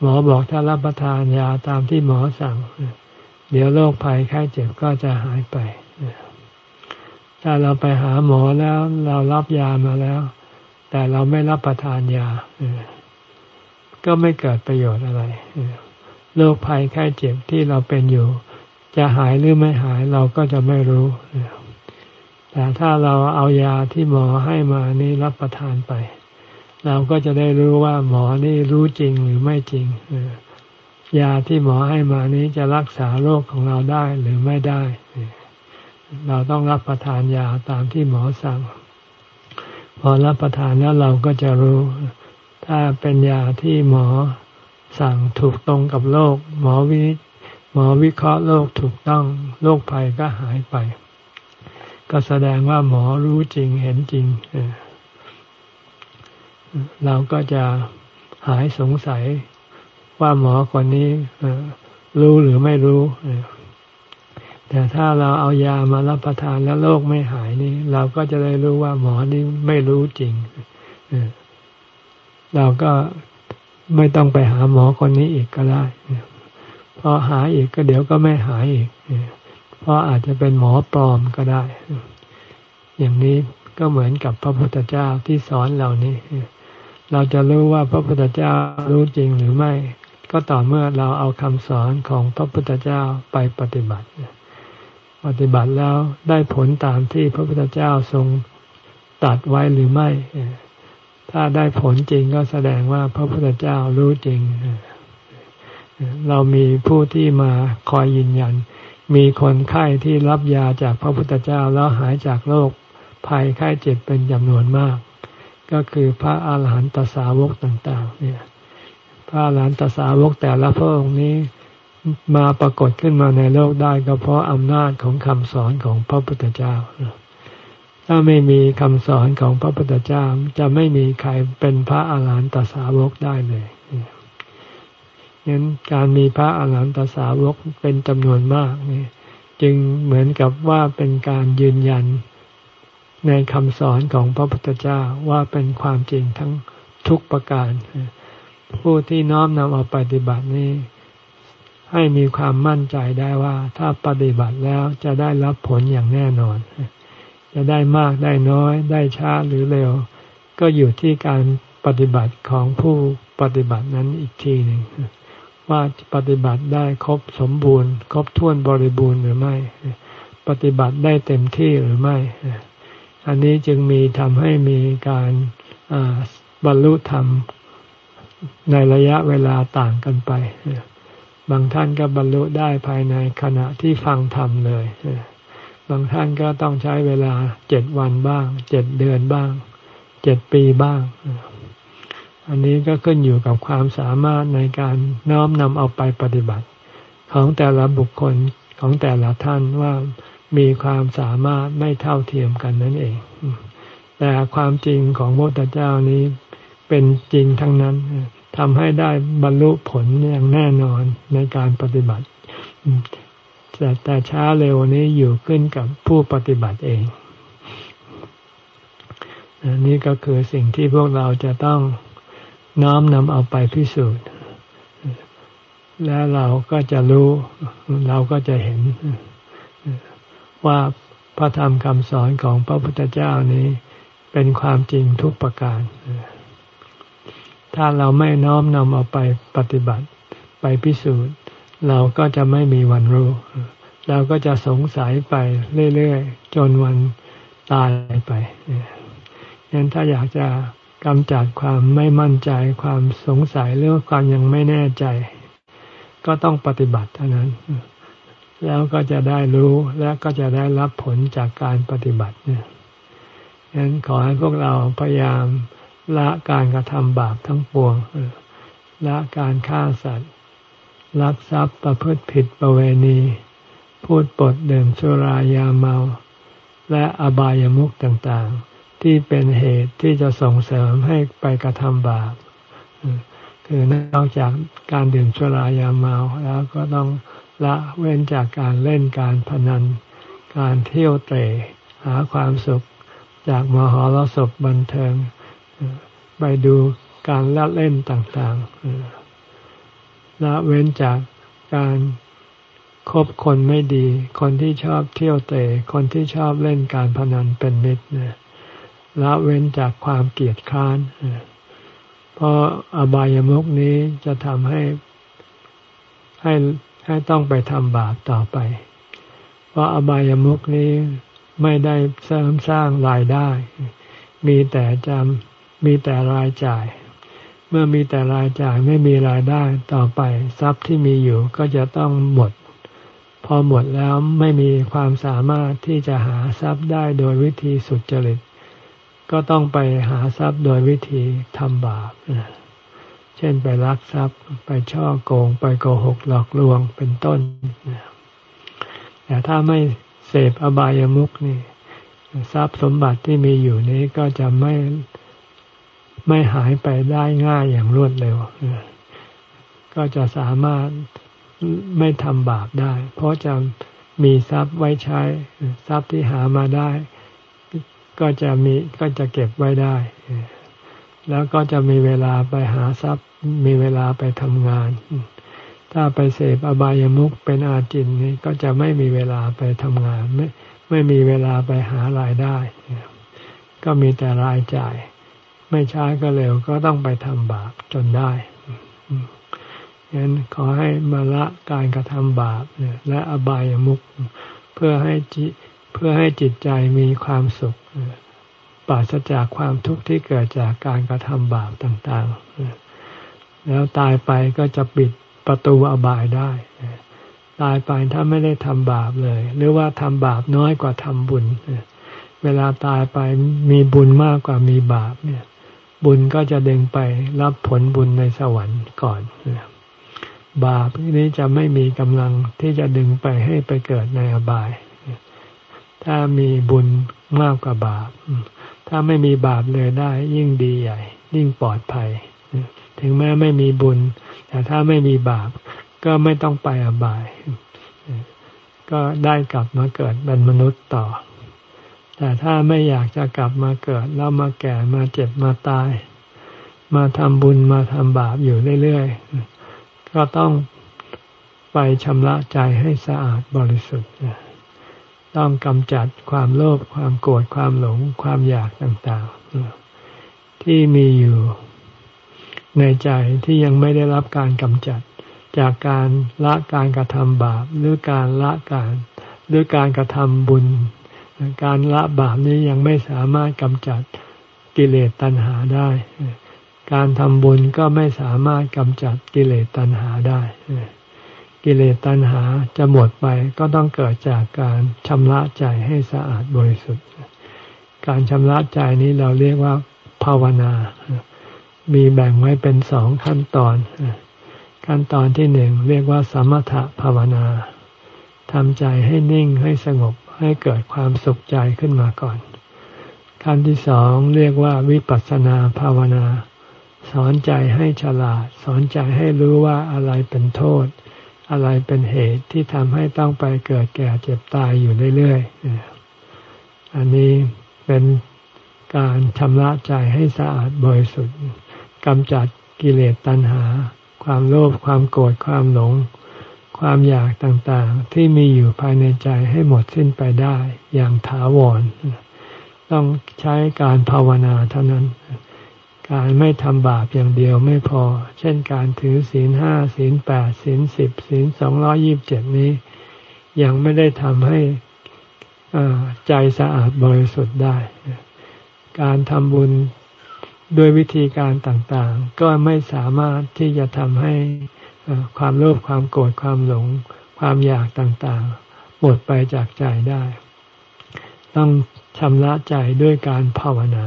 หมอบอกถ้ารับประทานยาตามที่หมอสั่ง เดี๋ยวโรคภัยไข้เจ็บก็จะหายไป ถ้าเราไปหาหมอแล้วเรารับยามาแล้ว แต่เราไม่รับประทานยาก็ไม่เกิดประโยชน์อะไร โรคภัยไข้เจ็บที่เราเป็นอยู่ จะหายหรือไม่หายเราก็จะไม่รู้ แต่ถ้าเราเอายาที่หมอให้มานี่รับประทานไป เราก็จะได้รู้ว่าหมอนี่รู้จริงหรือไม่จริงยาที่หมอให้มานี้จะรักษาโรคของเราได้หรือไม่ได้ เราต้องรับประทานยาตามที่หมอสั่ง พอรับประทานแล้วเราก็จะรู้ ถ้าเป็นยาที่หมอ สั่งถูกตรงกับโรคหมอวิหมอวิเคราะห์โรคถูกต้องโรคภัยก็หายไป ก็แสดงว่าหมอรู้จริงเห็นจริงเราก็จะหายสงสัยว่าหมอคนนี้รู้หรือไม่รู้แต่ถ้าเราเอายามารับประทานแล้วโรคไม่หายนี่ เราก็จะได้รู้ว่าหมอนี่ไม่รู้จริงเราก็ ไม่ต้องไปหาหมอคนนี้อีกก็ได้เพราะหาอีกก็เดี๋ยวก็ไม่หายอีกเพราะอาจจะเป็นหมอปลอมก็ได้ อย่างนี้ก็เหมือนกับพระพุทธเจ้าที่สอนเรานี่เราจะรู้ว่าพระพุทธเจ้ารู้จริงหรือไม่ ก็ต่อเมื่อเราเอาคำสอนของพระพุทธเจ้าไปปฏิบัติ ปฏิบัติแล้วได้ผลตามที่พระพุทธเจ้าทรงตัดไว้หรือไม่ ถ้าได้ผลจริงก็แสดงว่าพระพุทธเจ้ารู้จริง เรามีผู้ที่มาคอยยืนยัน มีคนไข้ที่รับยาจากพระพุทธเจ้าแล้วหายจากโรคภัยไข้เจ็บเป็นจำนวนมาก ก็คือพระอาหารหันตสาวกต่างๆ เนี่ย พระอาหารหันตสาวกแต่ละพระองค์นี้มาปรากฏขึ้นมาในโลกได้ก็เพราะอำนาจของคำสอนของพระพุทธเจ้า ถ้าไม่มีคำสอนของพระพุทธเจ้าจะไม่มีใครเป็นพระอาหารหันตสาวกได้เลยงั้นการมีพระอาหารหันตสาวกเป็นจำนวนมากนี่จึงเหมือนกับว่าเป็นการยืนยันในคำสอนของพระพุทธเจ้าว่าเป็นความจริงทั้งทุกประการ ผู้ที่น้อมนำเอาปฏิบัตินี้ ให้มีความมั่นใจได้ว่าถ้าปฏิบัติแล้วจะได้รับผลอย่างแน่นอน จะได้มากได้น้อยได้ช้าหรือเร็ว ก็อยู่ที่การปฏิบัติของผู้ปฏิบัตินั้นอีกทีหนึ่งว่าปฏิบัติได้ครบสมบูรณ์ ครบถ้วนบริบูรณ์หรือไม่ ปฏิบัติได้เต็มที่หรือไม่ อันนี้จึงมีทำให้มีการบรรลุธรรมในระยะเวลาต่างกันไป บางท่านก็บรรลุได้ภายในขณะที่ฟังธรรมเลยางท่านก็ต้องใช้เวลาเจ็ดวันบ้างเจ็ดเดือนบ้างเจ็ดปีบ้าง อันนี้ก็ขึ้นอยู่กับความสามารถในการน้อมนำเอาไปปฏิบัติ ของแต่ละบุคคลของแต่ละท่านว่ามีความสามารถไม่เท่าเทียมกันนั่นเอง แต่ความจริงของพระพุทธเจ้านี้เป็นจริงทั้งนั้นทำให้ได้บรรลุผลอย่างแน่นอนในการปฏิบัติ แต่แต่ช้าเร็วนี้อยู่ขึ้นกับผู้ปฏิบัติเองนี่ก็คือสิ่งที่พวกเราจะต้องน้อมนำเอาไปพิสูจน์ แล้วเราก็จะรู้ เราก็จะเห็น ว่าพระธรรมคำสอนของพระพุทธเจ้านี้ เป็นความจริงทุกประการ ถ้าเราไม่น้อมนำเอาไปปฏิบัติไปพิสูจน์ เราก็จะไม่มีวันรู้ เราก็จะสงสัยไปเรื่อยๆ จนวันตายไปงั้นถ้าอยากจะกำจัดความไม่มั่นใจ ความสงสัยหรือความยังไม่แน่ใจ ก็ต้องปฏิบัติเท่านั้น แล้วก็จะได้รู้และก็จะได้รับผลจากการปฏิบัติเนี่ยงั้นขอให้พวกเราพยายามละการกระทำบาปทั้งปวงละการฆ่าสัตว์ ลักทรัพย์ประพฤติผิดประเวณี พูดปดเดื่มสุรายาเมา และอบายามุขต่างๆ ที่เป็นเหตุที่จะส่งเสริมให้ไปกระทำบาปคือนอกจากการดื่มสุรายาเมาแล้วก็ต้องละเว้นจากการเล่นการพนัน การเที่ยวเตะหาความสุขจากมหรสพบันเทิง ไปดูการละเล่นต่างๆ ละเว้นจากการคบคนไม่ดี คนที่ชอบเที่ยวเตะคนที่ชอบเล่นการพนันเป็นมิตรนี่ยละเว้นจากความเกียดค้านเพราะอบายมุกนี้จะทำให้ให้ให้ต้องไปทำบาปต่อไป เพราะอบายมุกนี้ไม่ได้เสริมสร้างรายได้ มีแต่จำมีแต่รายจ่าย เมื่อมีแต่รายจ่ายไม่มีรายได้ต่อไป ทรัพย์ที่มีอยู่ก็จะต้องหมด พอหมดแล้วไม่มีความสามารถที่จะหาทรัพย์ได้โดยวิธีสุจริต ก็ต้องไปหาทรัพย์โดยวิธีทำบาปเช่นไปลักทรัพย์ไปช่อโกง ไปโกหกหลอกลวงเป็นต้นแต่ถ้าไม่เสพอบายามุกนี่ ทรัพย์สมบัติที่มีอยู่นี้ก็จะไม่ ไม่หายไปได้ง่ายอย่างรวดเร็ว ก็จะสามารถไม่ทำบาปได้ เพราะจะมีทรัพย์ไว้ใช้ ทรัพย์ที่หามาได้ ก็จะมีก็จะเก็บไว้ได้ แล้วก็จะมีเวลาไปหาทรัพย์ มีเวลาไปทำงาน ถ้าไปเสพอบายามุขเป็นอาจินนี่ก็จะไม่มีเวลาไปทำงาน ไม่ไม่มีเวลาไปหารายได้ ก็มีแต่รายจ่าย ไม่ช้าก็เร็วก็ต้องไปทำบาปจนได้งั้นขอให้มาละการกระทำบาปและอบายมุขเพื่อให้จิเพื่อให้จิตใจมีความสุขปราศจากความทุกข์ที่เกิดจากการกระทำบาปต่างๆ แล้วตายไปก็จะปิดประตูอบายได้ ตายไปถ้าไม่ได้ทำบาปเลย หรือว่าทำบาปน้อยกว่าทำบุญ เวลาตายไปมีบุญมากกว่ามีบาปเนี่ย บุญก็จะดึงไปรับผลบุญในสวรรค์ก่อนบาปนี้จะไม่มีกำลังที่จะดึงไปให้ไปเกิดในอบาย ถ้ามีบุญมากกว่าบาป ถ้าไม่มีบาปเลยได้ ยิ่งดีใหญ่ ยิ่งปลอดภัย ถึงแม้ไม่มีบุญ แต่ถ้าไม่มีบาปก็ไม่ต้องไปอบาย ก็ได้กลับมาเกิดเป็นมนุษย์ต่อ แต่ถ้าไม่อยากจะกลับมาเกิดแล้วมาแก่มาเจ็บมาตาย มาทำบุญมาทำบาปอยู่เรื่อยๆ ก็ต้องไปชำระใจให้สะอาดบริสุทธิ์ ต้องกำจัดความโลภความโกรธความหลงความอยากต่างๆ ที่มีอยู่ในใจที่ยังไม่ได้รับการกำจัดจากการละการกระทำบาปหรือการละการหรือการกระทำบุญ การละบาปนี้ยังไม่สามารถกำจัดกิเลสตัณหาได้ การทำบุญก็ไม่สามารถกำจัดกิเลสตัณหาได้ กิเลสตัณหาจะหมดไปก็ต้องเกิดจากการชำระใจให้สะอาดบริสุทธิ์ การชำระใจนี้เราเรียกว่าภาวนา มีแบ่งไว้เป็นสองขั้นตอน ขั้นตอนที่หนึ่งเรียกว่าสมถภาวนาทำใจให้นิ่งให้สงบ ให้เกิดความสุขใจขึ้นมาก่อน ขั้นที่สองเรียกว่าวิปัสสนาภาวนา สอนใจให้ฉลาด สอนใจให้รู้ว่าอะไรเป็นโทษ อะไรเป็นเหตุที่ทำให้ต้องไปเกิดแก่เจ็บตายอยู่เรื่อยๆ อันนี้เป็นการชำระใจให้สะอาดบริสุทธิ์กำจัดกิเลสตัณหา ความโลภความโกรธความหลง ความอยากต่างๆ ที่มีอยู่ภายในใจให้หมดสิ้นไปได้อย่างถาวร ต้องใช้การภาวนาเท่านั้น การไม่ทำบาปอย่างเดียวไม่พอ เช่นการถือศีลห้าศีลแปดศีลสิบศีลสองร้อยิบเจ็ดนี้ ยังไม่ได้ทำให้ใจสะอาดบริสุทธิ์ได้ การทำบุญด้วยวิธีการต่างๆ ก็ไม่สามารถที่จะทำให้ ความโลภความโกรธความหลง ความอยากต่างๆ หมดไปจากใจได้ ต้องชำระใจด้วยการภาวนา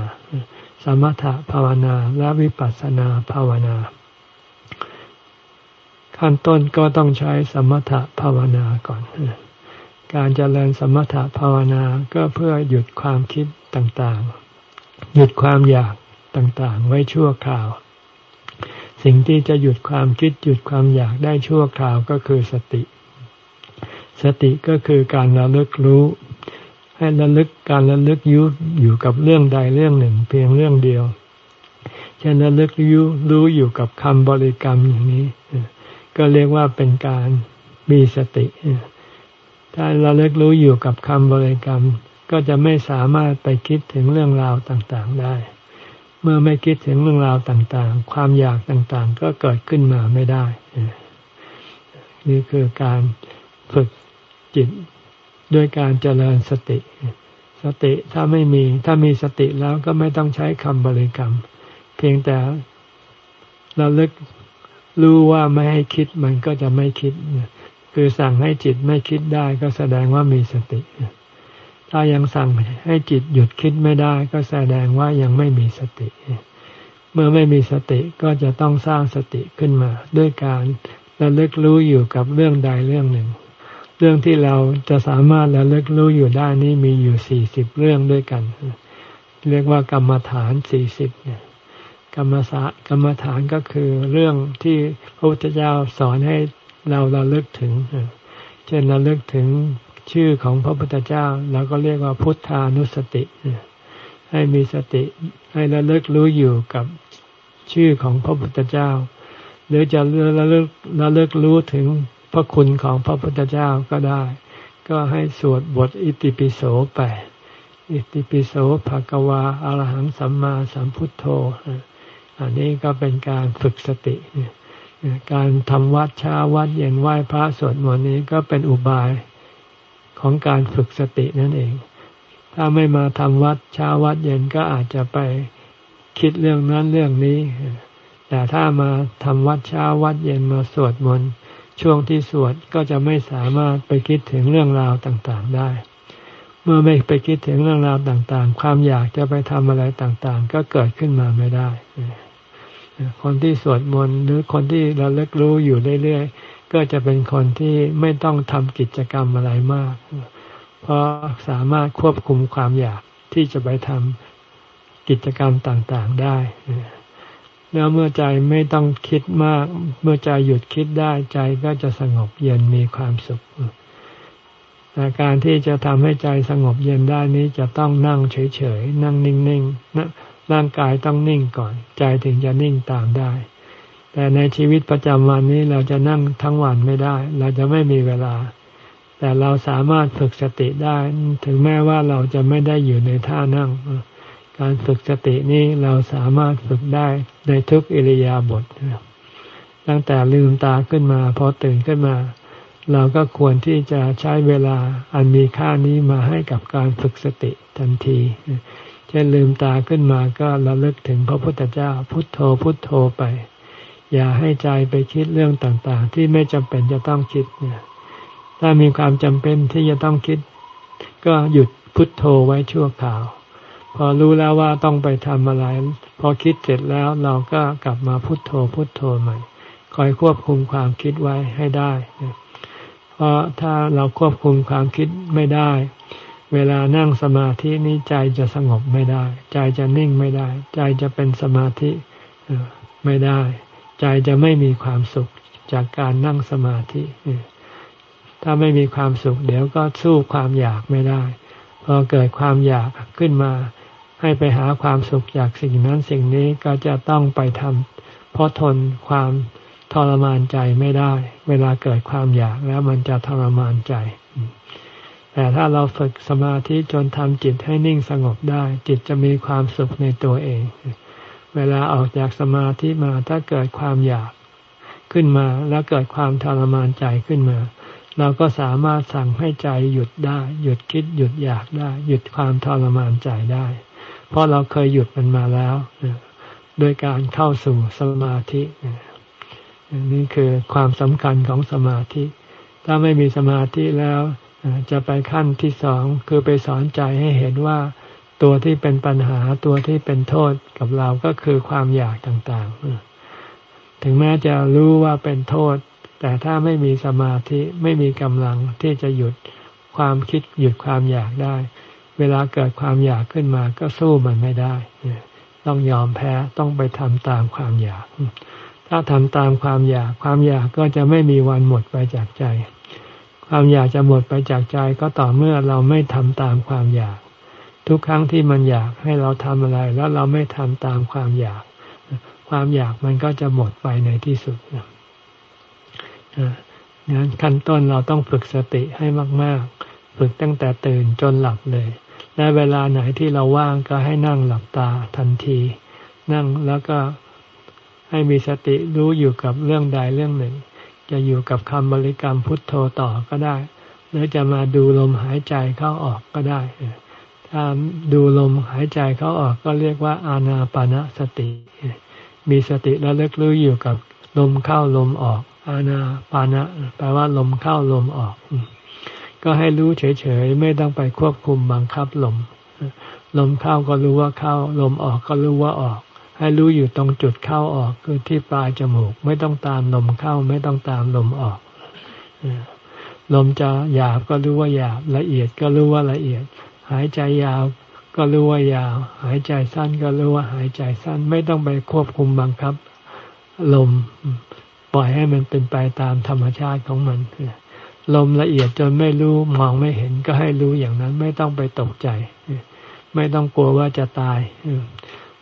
สมถะภาวนาและวิปัสสนาภาวนา ขั้นต้นก็ต้องใช้สมถะภาวนาก่อน การเจริญสมถะภาวนาก็เพื่อหยุดความคิดต่างๆ หยุดความอยากต่างๆ ไว้ชั่วคราว สิ่งที่จะหยุดความคิดหยุดความอยากได้ชั่วคราวก็คือสติ สติก็คือการระลึกรู้ ให้ระลึกการระลึกยุอยู่กับเรื่องใดเรื่องหนึ่ง เพียงเรื่องเดียวเช่นระลึกยุรู้อยู่กับคำบริกรรมอย่างนี้ ก็เรียกว่าเป็นการมีสติ ถ้าระลึกรู้อยู่กับคำบริกรรม ก็จะไม่สามารถไปคิดถึงเรื่องราวต่างๆได้ เมื่อไม่คิดถึงเรื่องราวต่างๆ ความอยากต่างๆ ก็เกิดขึ้นมาไม่ได้ นี่คือการฝึกจิตด้วยการเจริญสติ สติถ้าไม่มี ถ้ามีสติแล้วก็ไม่ต้องใช้คำบริกรรม เพียงแต่เราลึกรู้ว่าไม่ให้คิดมันก็จะไม่คิด คือสั่งให้จิตไม่คิดได้ก็แสดงว่ามีสติ ถ้ายังสั่งให้จิตหยุดคิดไม่ได้ ก็แสดงว่ายังไม่มีสติ เมื่อไม่มีสติก็จะต้องสร้างสติขึ้นมา ด้วยการระลึกรู้อยู่กับเรื่องใดเรื่องหนึ่ง เรื่องที่เราจะสามารถระลึกรู้อยู่ได้นี้มีอยู่สี่สิบเรื่องด้วยกัน เรียกว่ากรรมฐานสี่สิบเนี่ยกรรมสากรรมฐานก็คือเรื่องที่พระพุทธเจ้าสอนให้เราระลึกถึง เช่นระลึกถึง ชื่อของพระพุทธเจ้าเราก็เรียกว่าพุทธานุสติ ให้มีสติให้ระลึกรู้อยู่กับชื่อของพระพุทธเจ้า หรือจะระลึกระลึกรู้ถึงพระคุณของพระพุทธเจ้าก็ได้ ก็ให้สวดบทอิติปิโสไป อิติปิโสภะกวาอรหังสัมมาสัมพุทโธ อันนี้ก็เป็นการฝึกสติ การทำวัดเช้าวัดเย็นไหว้พระสวดมนต์นี้ก็เป็นอุบาย ของการฝึกสตินั่นเอง ถ้าไม่มาทำวัดเช้าวัดเย็นก็อาจจะไปคิดเรื่องนั้นเรื่องนี้ แต่ถ้ามาทำวัดเช้าวัดเย็นมาสวดมนต์ช่วงที่สวดก็จะไม่สามารถไปคิดถึงเรื่องราวต่างๆได้ เมื่อไม่ไปคิดถึงเรื่องราวต่างๆ ความอยากจะไปทำอะไรต่างๆ ก็เกิดขึ้นมาไม่ได้ คนที่สวดมนต์หรือคนที่เราเลิกรู้อยู่เรื่อยๆ ก็จะเป็นคนที่ไม่ต้องทำกิจกรรมอะไรมาก เพราะสามารถควบคุมความอยากที่จะไปทำกิจกรรมต่างๆได้ แล้วเมื่อใจไม่ต้องคิดมาก เมื่อใจหยุดคิดได้ใจก็จะสงบเย็นมีความสุขแต่การที่จะทำให้ใจสงบเย็นได้นี้จะต้องนั่งเฉยๆ นั่งนิ่งๆ ร่างกายต้องนิ่งก่อน ใจถึงจะนิ่งตามได้ แต่ในชีวิตประจำวันนี้เราจะนั่งทั้งวันไม่ได้ เราจะไม่มีเวลา แต่เราสามารถฝึกสติได้ ถึงแม้ว่าเราจะไม่ได้อยู่ในท่านั่ง การฝึกสตินี้เราสามารถฝึกได้ในทุกอิริยาบถตั้งแต่ลืมตาขึ้นมาพอตื่นขึ้นมา เราก็ควรที่จะใช้เวลาอันมีค่านี้มาให้กับการฝึกสติทันทีเช่นลืมตาขึ้นมาก็ระลึกถึงพระพุทธเจ้าพุทโธพุทโธไป อย่าให้ใจไปคิดเรื่องต่างๆ ที่ไม่จำเป็นจะต้องคิดเนี่ย ถ้ามีความจำเป็นที่จะต้องคิด ก็หยุดพุทโธไว้ชั่วคราว พอรู้แล้วว่าต้องไปทำอะไร พอคิดเสร็จแล้วเราก็กลับมาพุทโธพุทโธใหม่คอยควบคุมความคิดไว้ให้ได้ เพราะถ้าเราควบคุมความคิดไม่ได้ เวลานั่งสมาธินี้ใจจะสงบไม่ได้ ใจจะนิ่งไม่ได้ ใจจะเป็นสมาธิไม่ได้ ใจจะไม่มีความสุขจากการนั่งสมาธิ ถ้าไม่มีความสุข เดี๋ยวก็สู้ความอยากไม่ได้ พอเกิดความอยากขึ้นมา ให้ไปหาความสุขจากสิ่งนั้นสิ่งนี้ก็จะต้องไปทำเพราะทนความทรมานใจไม่ได้ เวลาเกิดความอยากแล้วมันจะทรมานใจ แต่ถ้าเราฝึกสมาธิจนทำจิตให้นิ่งสงบได้ จิตจะมีความสุขในตัวเอง เวลาออกจากสมาธิมาถ้าเกิดความอยากขึ้นมาแล้วเกิดความทรมานใจขึ้นมา เราก็สามารถสั่งให้ใจหยุดได้ หยุดคิดหยุดอยากได้ หยุดความทรมานใจได้ เพราะเราเคยหยุดมันมาแล้วโดยการเข้าสู่สมาธินี่คือความสำคัญของสมาธิ ถ้าไม่มีสมาธิแล้วจะไปขั้นที่สองคือไปสอนใจให้เห็นว่า ตัวที่เป็นปัญหาตัวที่เป็นโทษกับเราก็คือความอยากต่างๆ ถึงแม้จะรู้ว่าเป็นโทษ แต่ถ้าไม่มีสมาธิไม่มีกำลังที่จะหยุดความคิดหยุดความอยากได้ เวลาเกิดความอยากขึ้นมาก็สู้มันไม่ได้ ต้องยอมแพ้ต้องไปทำตามความอยาก ถ้าทำตามความอยาก ความอยากก็จะไม่มีวันหมดไปจากใจ ความอยากจะหมดไปจากใจก็ต่อเมื่อเราไม่ทำตามความอยาก ทุกครั้งที่มันอยากให้เราทำอะไร แล้วเราไม่ทำตามความอยาก ความอยากมันก็จะหมดไปในที่สุดงั้นขั้นต้นเราต้องฝึกสติให้มาก ๆ ฝึกตั้งแต่ตื่นจนหลับเลย และเวลาไหนที่เราว่างก็ให้นั่งหลับตาทันที นั่งแล้วก็ให้มีสติรู้อยู่กับเรื่องใดเรื่องหนึ่ง จะอยู่กับคำบริกรรมพุทโธต่อก็ได้ หรือจะมาดูลมหายใจเข้าออกก็ได้ ถ้าดูลมหายใจเขาออกก็เรียกว่าอานาปานสติ มีสติแล้วเลิกรู้อยู่กับลมเข้าลมออก อานาปานะแปลว่าลมเข้าลมออก ก็ให้รู้เฉยๆ ไม่ต้องไปควบคุมบังคับลม ลมเข้าก็รู้ว่าเข้า ลมออกก็รู้ว่าออก ให้รู้อยู่ตรงจุดเข้าออกคือที่ปลายจมูก ไม่ต้องตามลมเข้า ไม่ต้องตามลมออก ลมจะหยาบก็รู้ว่าหยาบละเอียดก็รู้ว่าละเอียด หายใจยาวก็รู้ว่ายาว หายใจสั้นก็รู้ว่าหายใจสั้น ไม่ต้องไปควบคุมบังคับ ลมปล่อยให้มันเป็นไปตามธรรมชาติของมันลมละเอียดจนไม่รู้มองไม่เห็นก็ให้รู้อย่างนั้นไม่ต้องไปตกใจ ไม่ต้องกลัวว่าจะตาย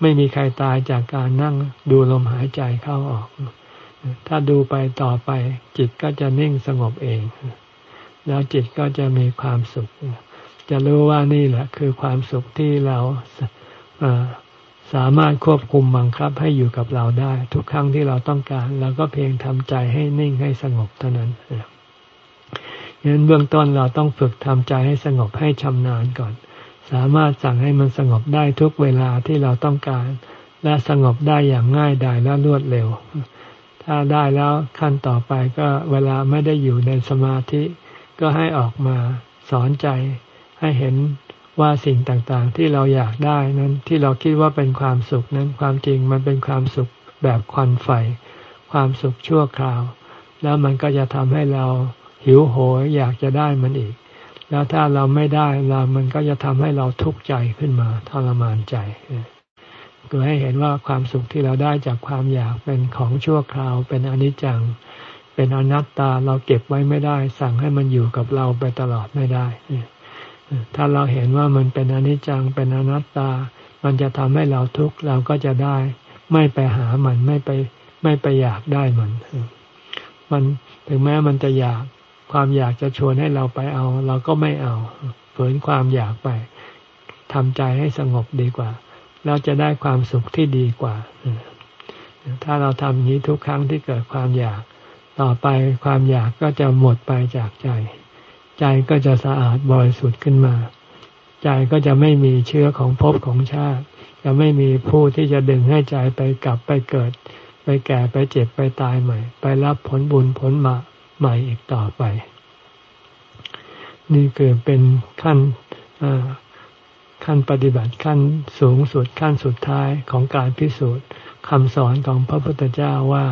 ไม่มีใครตายจากการนั่งดูลมหายใจเข้าออก ถ้าดูไปต่อไป จิตก็จะนิ่งสงบเอง แล้วจิตก็จะมีความสุข จะรู้ว่านี่แหละ คือความสุขที่เราสามารถควบคุมบังคับให้อยู่กับเราได้ ทุกครั้งที่เราต้องการเราก็เพียงทำใจให้นิ่งให้สงบเท่านั้นดังนั้นเบื้องต้นเราต้องฝึกทำใจให้สงบให้ชำนาญก่อน สามารถสั่งให้มันสงบได้ทุกเวลาที่เราต้องการ และสงบได้อย่างง่ายดายและรวดเร็ว ถ้าได้แล้วขั้นต่อไปก็เวลาไม่ได้อยู่ในสมาธิ ก็ให้ออกมาสอนใจ ให้เห็นว่าสิ่งต่างๆ ที่เราอยากได้นั้น ที่เราคิดว่าเป็นความสุขนั้นความจริงมันเป็นความสุขแบบควันไฟ ความสุขชั่วคราว แล้วมันก็จะทำให้เราหิวโหยอยากจะได้มันอีก แล้วถ้าเราไม่ได้เรามันก็จะทำให้เราทุกข์ใจขึ้นมาทรมานใจคือให้เห็นว่าความสุขที่เราได้จากความอยากเป็นของชั่วคราว เป็นอนิจจัง เป็นอนัตตาเราเก็บไว้ไม่ได้ สั่งให้มันอยู่กับเราไปตลอดไม่ได้ ถ้าเราเห็นว่ามันเป็นอนิจจังเป็นอนัตตา มันจะทำให้เราทุกข์เราก็จะได้ ไม่ไปหามันไม่ไปไม่ไปอยากได้มัน มันถึงแม้มันจะอยากความอยากจะชวนให้เราไปเอา เราก็ไม่เอาฝืนความอยากไปทำใจให้สงบดีกว่า เราจะได้ความสุขที่ดีกว่า ถ้าเราทำอย่างนี้ทุกครั้งที่เกิดความอยาก ต่อไปความอยากก็จะหมดไปจากใจ ใจก็จะสะอาดบริสุทธิ์ขึ้นมา ใจก็จะไม่มีเชื้อของภพของชาติ จะไม่มีผู้ที่จะดึงให้ใจไปกลับไปเกิด ไปแก่ไปเจ็บไปตายใหม่ ไปรับผลบุญผลมาใหม่อีกต่อไป นี่คือเป็นขั้นขั้นปฏิบัติขั้นสูงสุดขั้นสุดท้ายของการพิสูจน์คำสอนของพระพุทธเจ้าว่า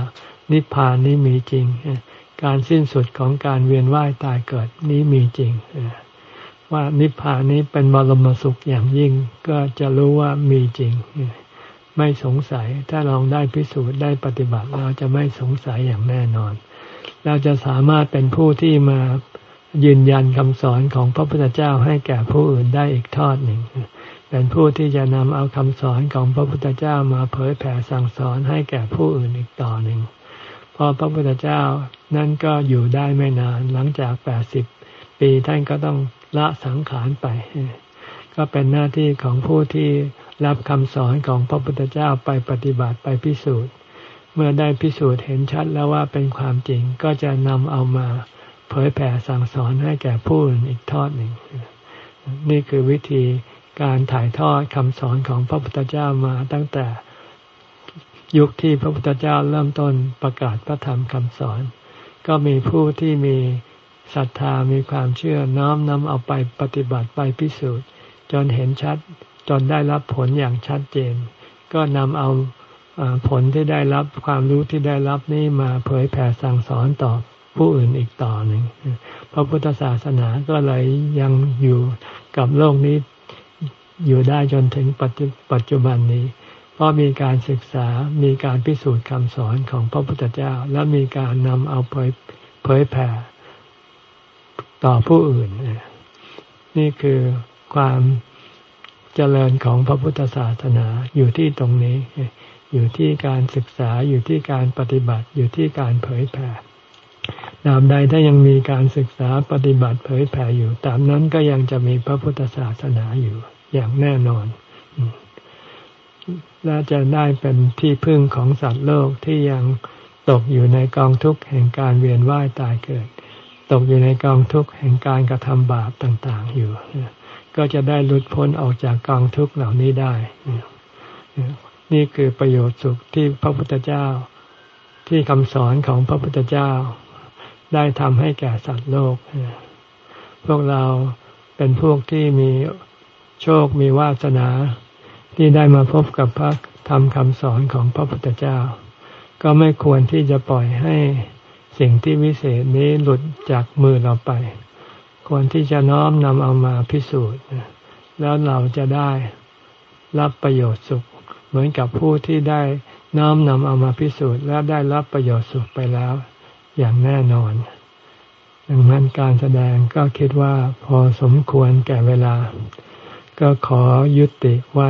นิพพานนี้มีจริง การสิ้นสุดของการเวียนว่ายตายเกิดนี้มีจริง ว่านิพพานนี้เป็นบรมสุขอย่างยิ่งก็จะรู้ว่ามีจริง ไม่สงสัยถ้าลองได้พิสูจน์ได้ปฏิบัติเราจะไม่สงสัยอย่างแน่นอน เราจะสามารถเป็นผู้ที่มายืนยันคำสอนของพระพุทธเจ้าให้แก่ผู้อื่นได้อีกทอดหนึ่งเป็นผู้ที่จะนำเอาคำสอนของพระพุทธเจ้ามาเผยแผ่สั่งสอนให้แก่ผู้อื่นอีกต่อหนึ่ง เพราะพระพุทธเจ้านั่นก็อยู่ได้ไม่นานหลังจากแปดสิบปีท่านก็ต้องละสังขารไป ก็เป็นหน้าที่ของผู้ที่รับคำสอนของพระพุทธเจ้าไปปฏิบัติไปพิสูจน์ เมื่อได้พิสูจน์เห็นชัดแล้วว่าเป็นความจริงก็จะนำเอามาเผยแผ่สั่งสอนให้แก่ผู้อื่นอีกทอดหนึ่ง นี่คือวิธีการถ่ายทอดคำสอนของพระพุทธเจ้ามาตั้งแต่ ยุคที่พระพุทธเจ้าเริ่มต้นประกาศพระธรรมคำสอน ก็มีผู้ที่มีศรัทธามีความเชื่อน้อมนำเอาไปปฏิบัติไปพิสูจน์ จนเห็นชัดจนได้รับผลอย่างชัดเจน ก็นำเอาผลที่ได้รับความรู้ที่ได้รับนี้มาเผยแผ่สั่งสอนต่อผู้อื่นอีกต่อหนึ่งพระพุทธศาสนาก็เลยยังอยู่กับโลกนี้อยู่ได้จนถึงปัจจุบันนี้ เพราะมีการศึกษา มีการพิสูจน์คำสอนของพระพุทธเจ้า และมีการนำเอาเผยเผยแผ่ต่อผู้อื่น นี่คือความเจริญของพระพุทธศาสนาอยู่ที่ตรงนี้ อยู่ที่การศึกษา อยู่ที่การปฏิบัติ อยู่ที่การเผยแผ่ตามใดถ้ายังมีการศึกษาปฏิบัติเผยแผ่อยู่ ตามนั้นก็ยังจะมีพระพุทธศาสนาอยู่อย่างแน่นอน และจะได้เป็นที่พึ่งของสัตว์โลกที่ยังตกอยู่ในกองทุกข์แห่งการเวียนว่ายตายเกิด ตกอยู่ในกองทุกข์แห่งการกระทำบาปต่างๆอยู่ ก็จะได้หลุดพ้นออกจากกองทุกข์เหล่านี้ได้ นี่คือประโยชน์สุขที่พระพุทธเจ้า ที่คำสอนของพระพุทธเจ้า ได้ทำให้แก่สัตว์โลก พวกเราเป็นพวกที่มีโชคมีวาสนา ที่ได้มาพบกับพระธรรมคำสอนของพระพุทธเจ้า ก็ไม่ควรที่จะปล่อยให้สิ่งที่วิเศษนี้หลุดจากมือเราไป ควรที่จะน้อมนำเอามาพิสูจน์ แล้วเราจะได้รับประโยชน์สุข เหมือนกับผู้ที่ได้น้อมนำเอามาพิสูจน์ และได้รับประโยชน์สุขไปแล้ว อย่างแน่นอนดังนั้นการแสดงก็คิดว่าพอสมควรแก่เวลา ก็ขอยุติไว้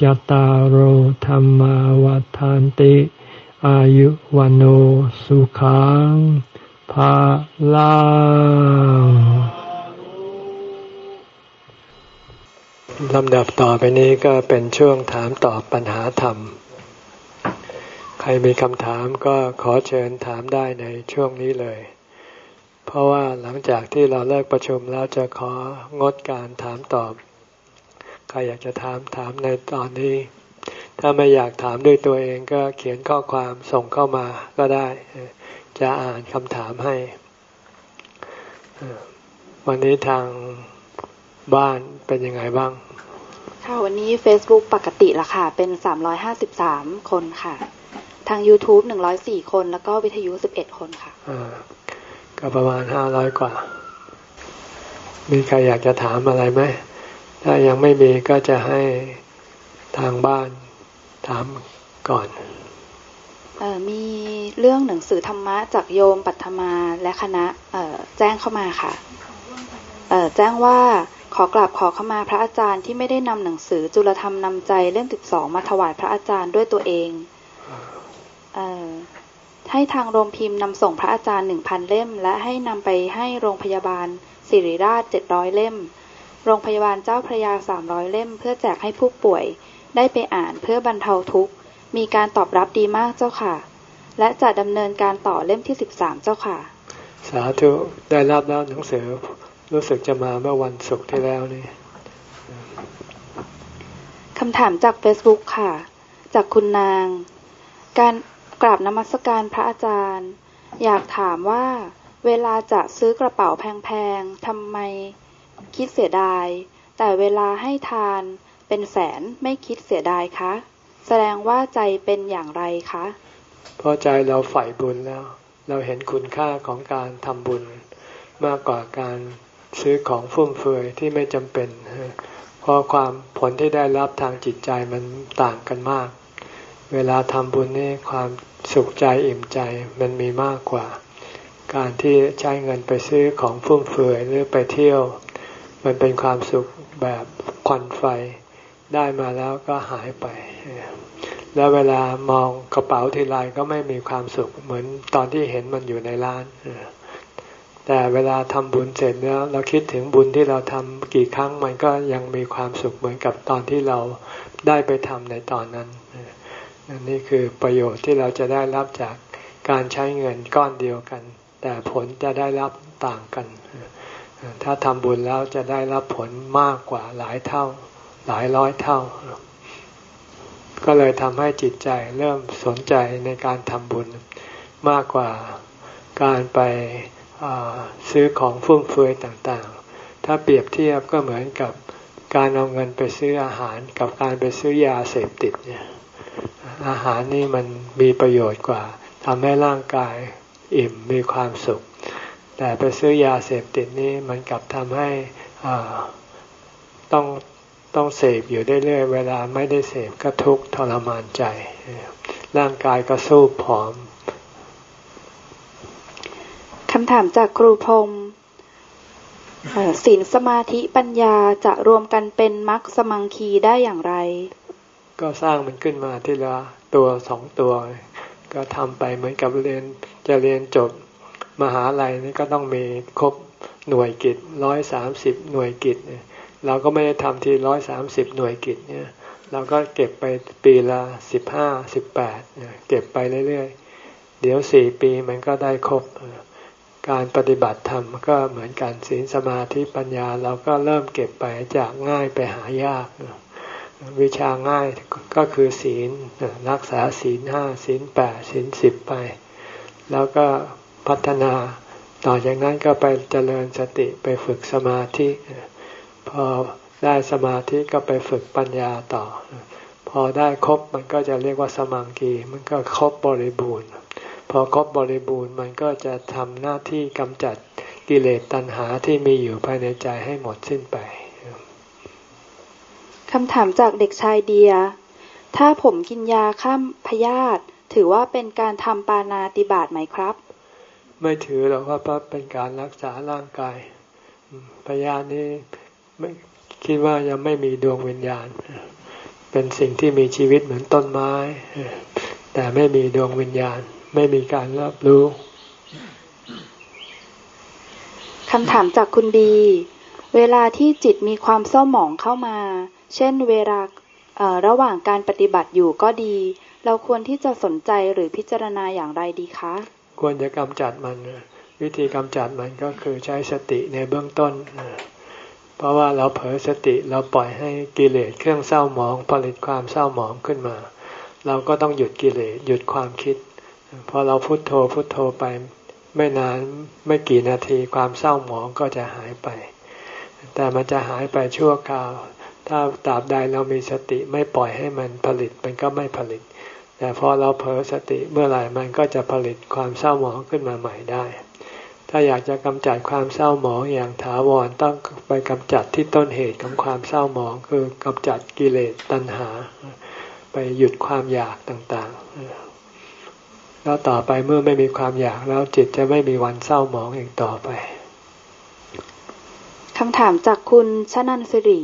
จตารโหธรรมวาทานติ อายุวันโอสุขังภาลังลำดับต่อไปนี้ก็เป็นช่วงถามตอบปัญหาธรรม ใครมีคำถามก็ขอเชิญถามได้ในช่วงนี้เลย เพราะว่าหลังจากที่เราเลิกประชุมแล้วจะของดการถามตอบ ใครอยากจะถามถามในตอนนี้ ถ้าไม่อยากถามด้วยตัวเองก็เขียนข้อความส่งเข้ามาก็ได้ จะอ่านคำถามให้ วันนี้ทางบ้านเป็นยังไงบ้าง ค่ะ วันนี้ Facebook ปกติละค่ะ เป็น 353 คนค่ะ ทาง YouTube หนึ่งร้อยสี่คน แล้วก็วิทยุสิบเอ็ดคนค่ะก็ประมาณห้าร้อยกว่า มีใครอยากจะถามอะไรไหม ถ้ายังไม่มีก็จะให้ทางบ้านถามก่อนออมีเรื่องหนังสือธรรมะจากโยมปัทมาและคณะแจ้งเข้ามาค่ะแจ้งว่าขอกราบขอเข้ามาพระอาจารย์ที่ไม่ได้นำหนังสือจุลธรรมนำใจเล่มสิบสองมาถวายพระอาจารย์ด้วยตัวเองทให้ทางโรงพิมพ์นำส่งพระอาจารย์หนึ่งพันเล่ม และให้นำไปให้โรงพยาบาลศิริราชเจ็ดร้อยเล่ม โรงพยาบาลเจ้าพระยาสามร้อยเล่ม เพื่อแจกให้ผู้ป่วย ได้ไปอ่านเพื่อบรรเทาทุกข์ มีการตอบรับดีมากเจ้าค่ะ และจะดำเนินการต่อเล่มที่สิบสามเจ้าค่ะ สาธุ ได้รับแล้วหนังสือรู้สึกจะมาเมื่อวันศุกร์ที่แล้วนี่คำถามจาก Facebook ค่ะ จากคุณนาง การกราบนมัสการพระอาจารย์ อยากถามว่า เวลาจะซื้อกระเป๋าแพงๆทำไม คิดเสียดาย แต่เวลาให้ทานเป็นแสนไม่คิดเสียดายคะแสดงว่าใจเป็นอย่างไรคะเพราะใจเราใฝ่บุญแล้ว เราเห็นคุณค่าของการทำบุญ มากกว่าการซื้อของฟุ่มเฟือยที่ไม่จำเป็นเพราะความผลที่ได้รับทางจิตใจมันต่างกันมาก เวลาทำบุญนี่ความสุขใจอิ่มใจมันมีมากกว่า การที่ใช้เงินไปซื้อของฟุ่มเฟือยหรือไปเที่ยว มันเป็นความสุขแบบควันไฟได้มาแล้วก็หายไป แล้วเวลามองกระเป๋าทีไรก็ไม่มีความสุขเหมือนตอนที่เห็นมันอยู่ในร้าน แต่เวลาทำบุญเสร็จแล้วเราคิดถึงบุญที่เราทำกี่ครั้งมันก็ยังมีความสุขเหมือนกับตอนที่เราได้ไปทำในตอนนั้นนี่คือประโยชน์ที่เราจะได้รับจากการใช้เงินก้อนเดียวกัน แต่ผลจะได้รับต่างกัน ถ้าทำบุญแล้วจะได้รับผลมากกว่าหลายเท่า หลายร้อยเท่า ก็เลยทำให้จิตใจเริ่มสนใจในการทำบุญมากกว่าการไปซื้อของฟุ่มเฟือยต่างๆ ถ้าเปรียบเทียบก็เหมือนกับการเอาเงินไปซื้ออาหารกับการไปซื้อยาเสพติดเนี่ยอาหารนี่มันมีประโยชน์กว่าทำให้ร่างกายอิ่มมีความสุข แต่ไปซื้อยาเสพติดนี่มันกลับทำให้ต้องต้องเสพอยู่เรื่อยๆเวลาไม่ได้เสพก็ทุกข์ทรมานใจ ร่างกายก็สู้ผอมคำถามจากครูพรมศีลสมาธิปัญญาจะรวมกันเป็นมรรคสมังคีได้อย่างไร ก็สร้างมันขึ้นมาทีละตัวสองตัว ก็ทำไปเหมือนกับเรียนจะเรียนจบ มหาลัยนี่ก็ต้องมีครบหน่วยกิจร้อยสามสิบหน่วยกิจเนี่ยเราก็ไม่ได้ทำทีร้อยสามสิบหน่วยกิจเนี่ยเราก็เก็บไปปีละสิบห้าสิบแปดเก็บไปเรื่อยๆ เดี๋ยวสี่ปีมันก็ได้ครบ การปฏิบัติธรรมก็เหมือนกันศีลสมาธิปัญญา เราก็เริ่มเก็บไปจากง่ายไปหายาก วิชาง่ายก็คือศีลรักษาศีลห้าศีลแปดศีลสิบไป แล้วก็ พัฒนา ต่อจากนั้นก็ไปเจริญสติไปฝึกสมาธิพอได้สมาธิก็ไปฝึกปัญญาต่อ พอได้ครบมันก็จะเรียกว่าสมังกีมันก็ครบบริบูรณ์ พอครบบริบูรณ์มันก็จะทำหน้าที่กำจัดกิเลสตัณหาที่มีอยู่ภายในใจให้หมดสิ้นไปคำถามจากเด็กชายเดีย ถ้าผมกินยาข้ามพยาธิถือว่าเป็นการทำปานาติบาตไหมครับ ไม่ถือหรอกว่าเป็นการรักษาร่างกายพยาธินี้ไม่คิดว่ายังไม่มีดวงวิญญาณ เป็นสิ่งที่มีชีวิตเหมือนต้นไม้ แต่ไม่มีดวงวิญญาณ ไม่มีการรับรู้คำถามจากคุณดี เวลาที่จิตมีความเศร้าหมองเข้ามา เช่นเวลาระหว่างการปฏิบัติอยู่ก็ดี เราควรที่จะสนใจหรือพิจารณาอย่างไรดีคะ ควรจะกำจัดมัน วิธีกำจัดมันก็คือใช้สติในเบื้องต้น เพราะว่าเราเผลอสติเราปล่อยให้กิเลสเครื่องเศร้าหมองผลิตความเศร้าหมองขึ้นมา เราก็ต้องหยุดกิเลสหยุดความคิดพอเราพุโทโธพุโทโธไปไม่นานไม่กี่นาทีความเศร้าหมองก็จะหายไป แต่มันจะหายไปชั่วคราว ถ้าตราบใดเรามีสติไม่ปล่อยให้มันผลิตมันก็ไม่ผลิต แต่พอเราเผลอสติเมื่อไหร่มันก็จะผลิตความเศร้าหมองขึ้นมาใหม่ได้ ถ้าอยากจะกำจัดความเศร้าหมองอย่างถาวรต้องไปกำจัดที่ต้นเหตุของความเศร้าหมอง คือกำจัดกิเลสตัณหา ไปหยุดความอยากต่างๆ แล้วต่อไปเมื่อไม่มีความอยากแล้วจิตจะไม่มีวันเศร้าหมองอีกต่อไปคำถามจากคุณชนันสิริ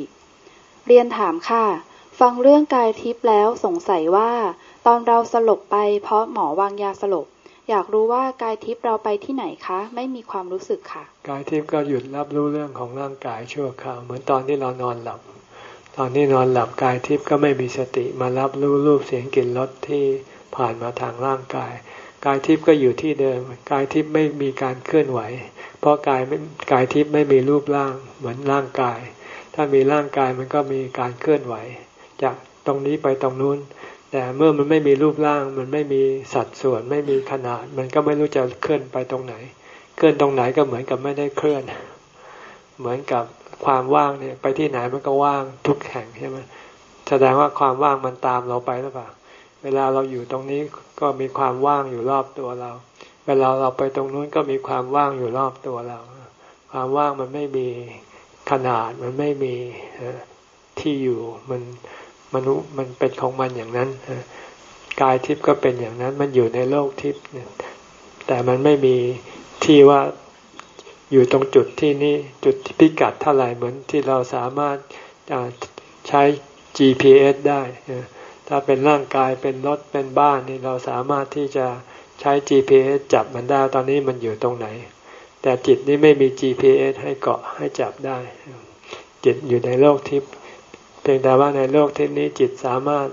เรียนถามค่ะ ฟังเรื่องกายทิพย์แล้วสงสัยว่า ตอนเราสลบไปเพราะหมอวางยาสลบ อยากรู้ว่ากายทิพย์เราไปที่ไหนคะ ไม่มีความรู้สึกค่ะ กายทิพย์ก็หยุดรับรู้เรื่องของร่างกายชั่วคราวเหมือนตอนที่เรานอนหลับ ตอนที่นอนหลับกายทิพย์ก็ไม่มีสติมารับรู้รูปเสียงกลิ่นรสที่ผ่านมาทางร่างกาย กายทิพย์ก็อยู่ที่เดิม กายทิพย์ไม่มีการเคลื่อนไหว เพราะกายไม่กายทิพย์ไม่มีรูปร่างเหมือนร่างกาย ถ้ามีร่างกายมันก็มีการเคลื่อนไหว จากตรงนี้ไปตรงนู้น แต่เมื่อมันไม่มีรูปร่าง มันไม่มีสัดส่วน ไม่มีขนาด มันก็ไม่รู้จะเคลื่อนไปตรงไหน เคลื่อนตรงไหนก็เหมือนกับไม่ได้เคลื่อน เหมือนกับความว่างเนี่ย ไปที่ไหนมันก็ว่างทุกแห่งใช่ไหมแสดงว่าความว่างมันตามเราไปหรือเปล่า เวลาเราอยู่ตรงนี้ก็มีความว่างอยู่รอบตัวเรา เวลาเราไปตรงนู้นก็มีความว่างอยู่รอบตัวเรา ความว่างมันไม่มีขนาด มันไม่มีที่อยู่ มัน มนุษย์มันเป็นของมันอย่างนั้นกายทิพย์ก็เป็นอย่างนั้น มันอยู่ในโลกทิพย์แต่มันไม่มีที่ว่าอยู่ตรงจุดที่นี่จุดพิกัดเท่าไหร่เหมือนที่เราสามารถใช้ GPS ได้ถ้าเป็นร่างกายเป็นรถเป็นบ้านนี่เราสามารถที่จะใช้ GPS จับมันได้ตอนนี้มันอยู่ตรงไหน แต่จิตนี้ไม่มี GPS ให้เกาะให้จับได้ จิตอยู่ในโลกทิพย์ พียงแต่ว่าในโลกที่นี้จิตสามารถ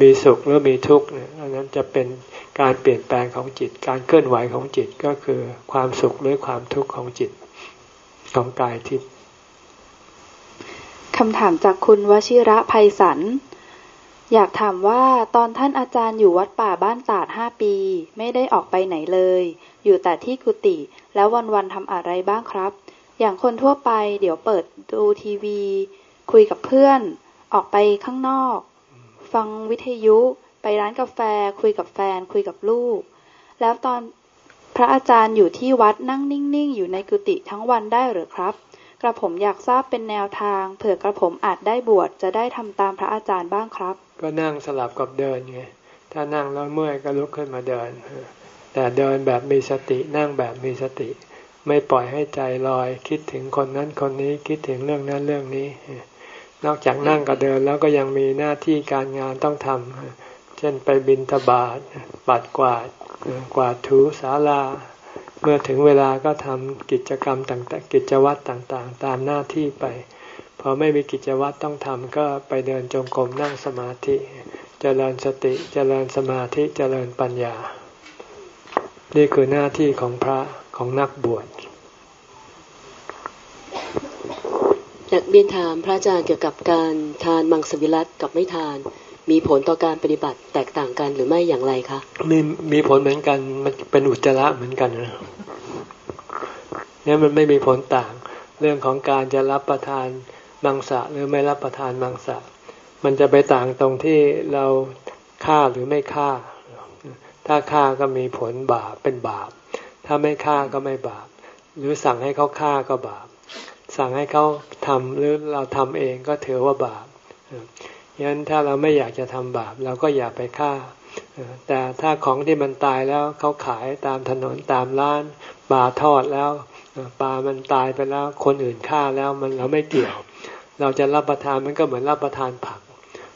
มีสุขหรือมีทุกข์อันนั้นจะเป็นการเปลี่ยนแปลงของจิต การเคลื่อนไหวของจิตก็คือความสุขหรือความทุกข์ของจิตของกายทิพย์คำถามจากคุณวชิระภัยสันอยากถามว่าตอนท่านอาจารย์อยู่วัดป่าบ้านตาดห้าปี ไม่ได้ออกไปไหนเลย อยู่แต่ที่กุฏิแล้ววันๆทำอะไรบ้างครับ อย่างคนทั่วไปเดี๋ยวเปิดดูทีวี คุยกับเพื่อน ออกไปข้างนอก ฟังวิทยุ ไปร้านกาแฟ คุยกับแฟน คุยกับลูก แล้วตอนพระอาจารย์อยู่ที่วัดนั่งนิ่งๆ อยู่ในกุฏิทั้งวันได้หรือครับ กระผมอยากทราบเป็นแนวทาง เผื่อกระผมอาจได้บวชจะได้ทำตามพระอาจารย์บ้างครับ ก็นั่งสลับกับเดินไงถ้านั่งแล้วเมื่อยก็ลุกขึ้นมาเดิน แต่เดินแบบมีสตินั่งแบบมีสติ ไม่ปล่อยให้ใจลอย คิดถึงคนนั้นคนนี้คิดถึงเรื่องนั้นเรื่องนี้ นอกจากนั่งกับเดินแล้วก็ยังมีหน้าที่การงานต้องทำเช่นไปบินทบาทปัดกวาดกวาดถูศาลา เมื่อถึงเวลาก็ทำกิจกรรมต่างๆกิจวัตรต่างๆ ตามหน้าที่ไปพอไม่มีกิจวัตรต้องทำก็ไปเดินจงกรมนั่งสมาธิจเจริญสติจเจริญสมาธิจเจริญปัญญา นี่คือหน้าที่ของพระของนักบวช อยากเรียนถามพระอาจารย์เกี่ยวกับการทานมังสวิรัตกับไม่ทาน มีผลต่อการปฏิบัติแตกต่างกันหรือไม่อย่างไรคะมีมีผลเหมือนกันมันเป็นอุจจาระเหมือนกันนะเนี่ยมันไม่มีผลต่าง เรื่องของการจะรับประทานมังสะหรือไม่รับประทานมังสะ มันจะไปต่างตรงที่เราฆ่าหรือไม่ฆ่า ถ้าฆ่าก็มีผลบาปเป็นบาป ถ้าไม่ฆ่าก็ไม่บาป หรือสั่งให้เขาฆ่าก็บาป สั่งให้เขาทำหรือเราทำเองก็ถือว่าบาปยันั้นถ้าเราไม่อยากจะทำบาปเราก็อย่าไปฆ่า แต่ถ้าของที่มันตายแล้วเขาขายตามถนนตามร้านปลาทอดแล้วปลามันตายไปแล้วคนอื่นฆ่าแล้วมันเราไม่เกี่ยว เราจะรับประทานมันก็เหมือนรับประทานผัก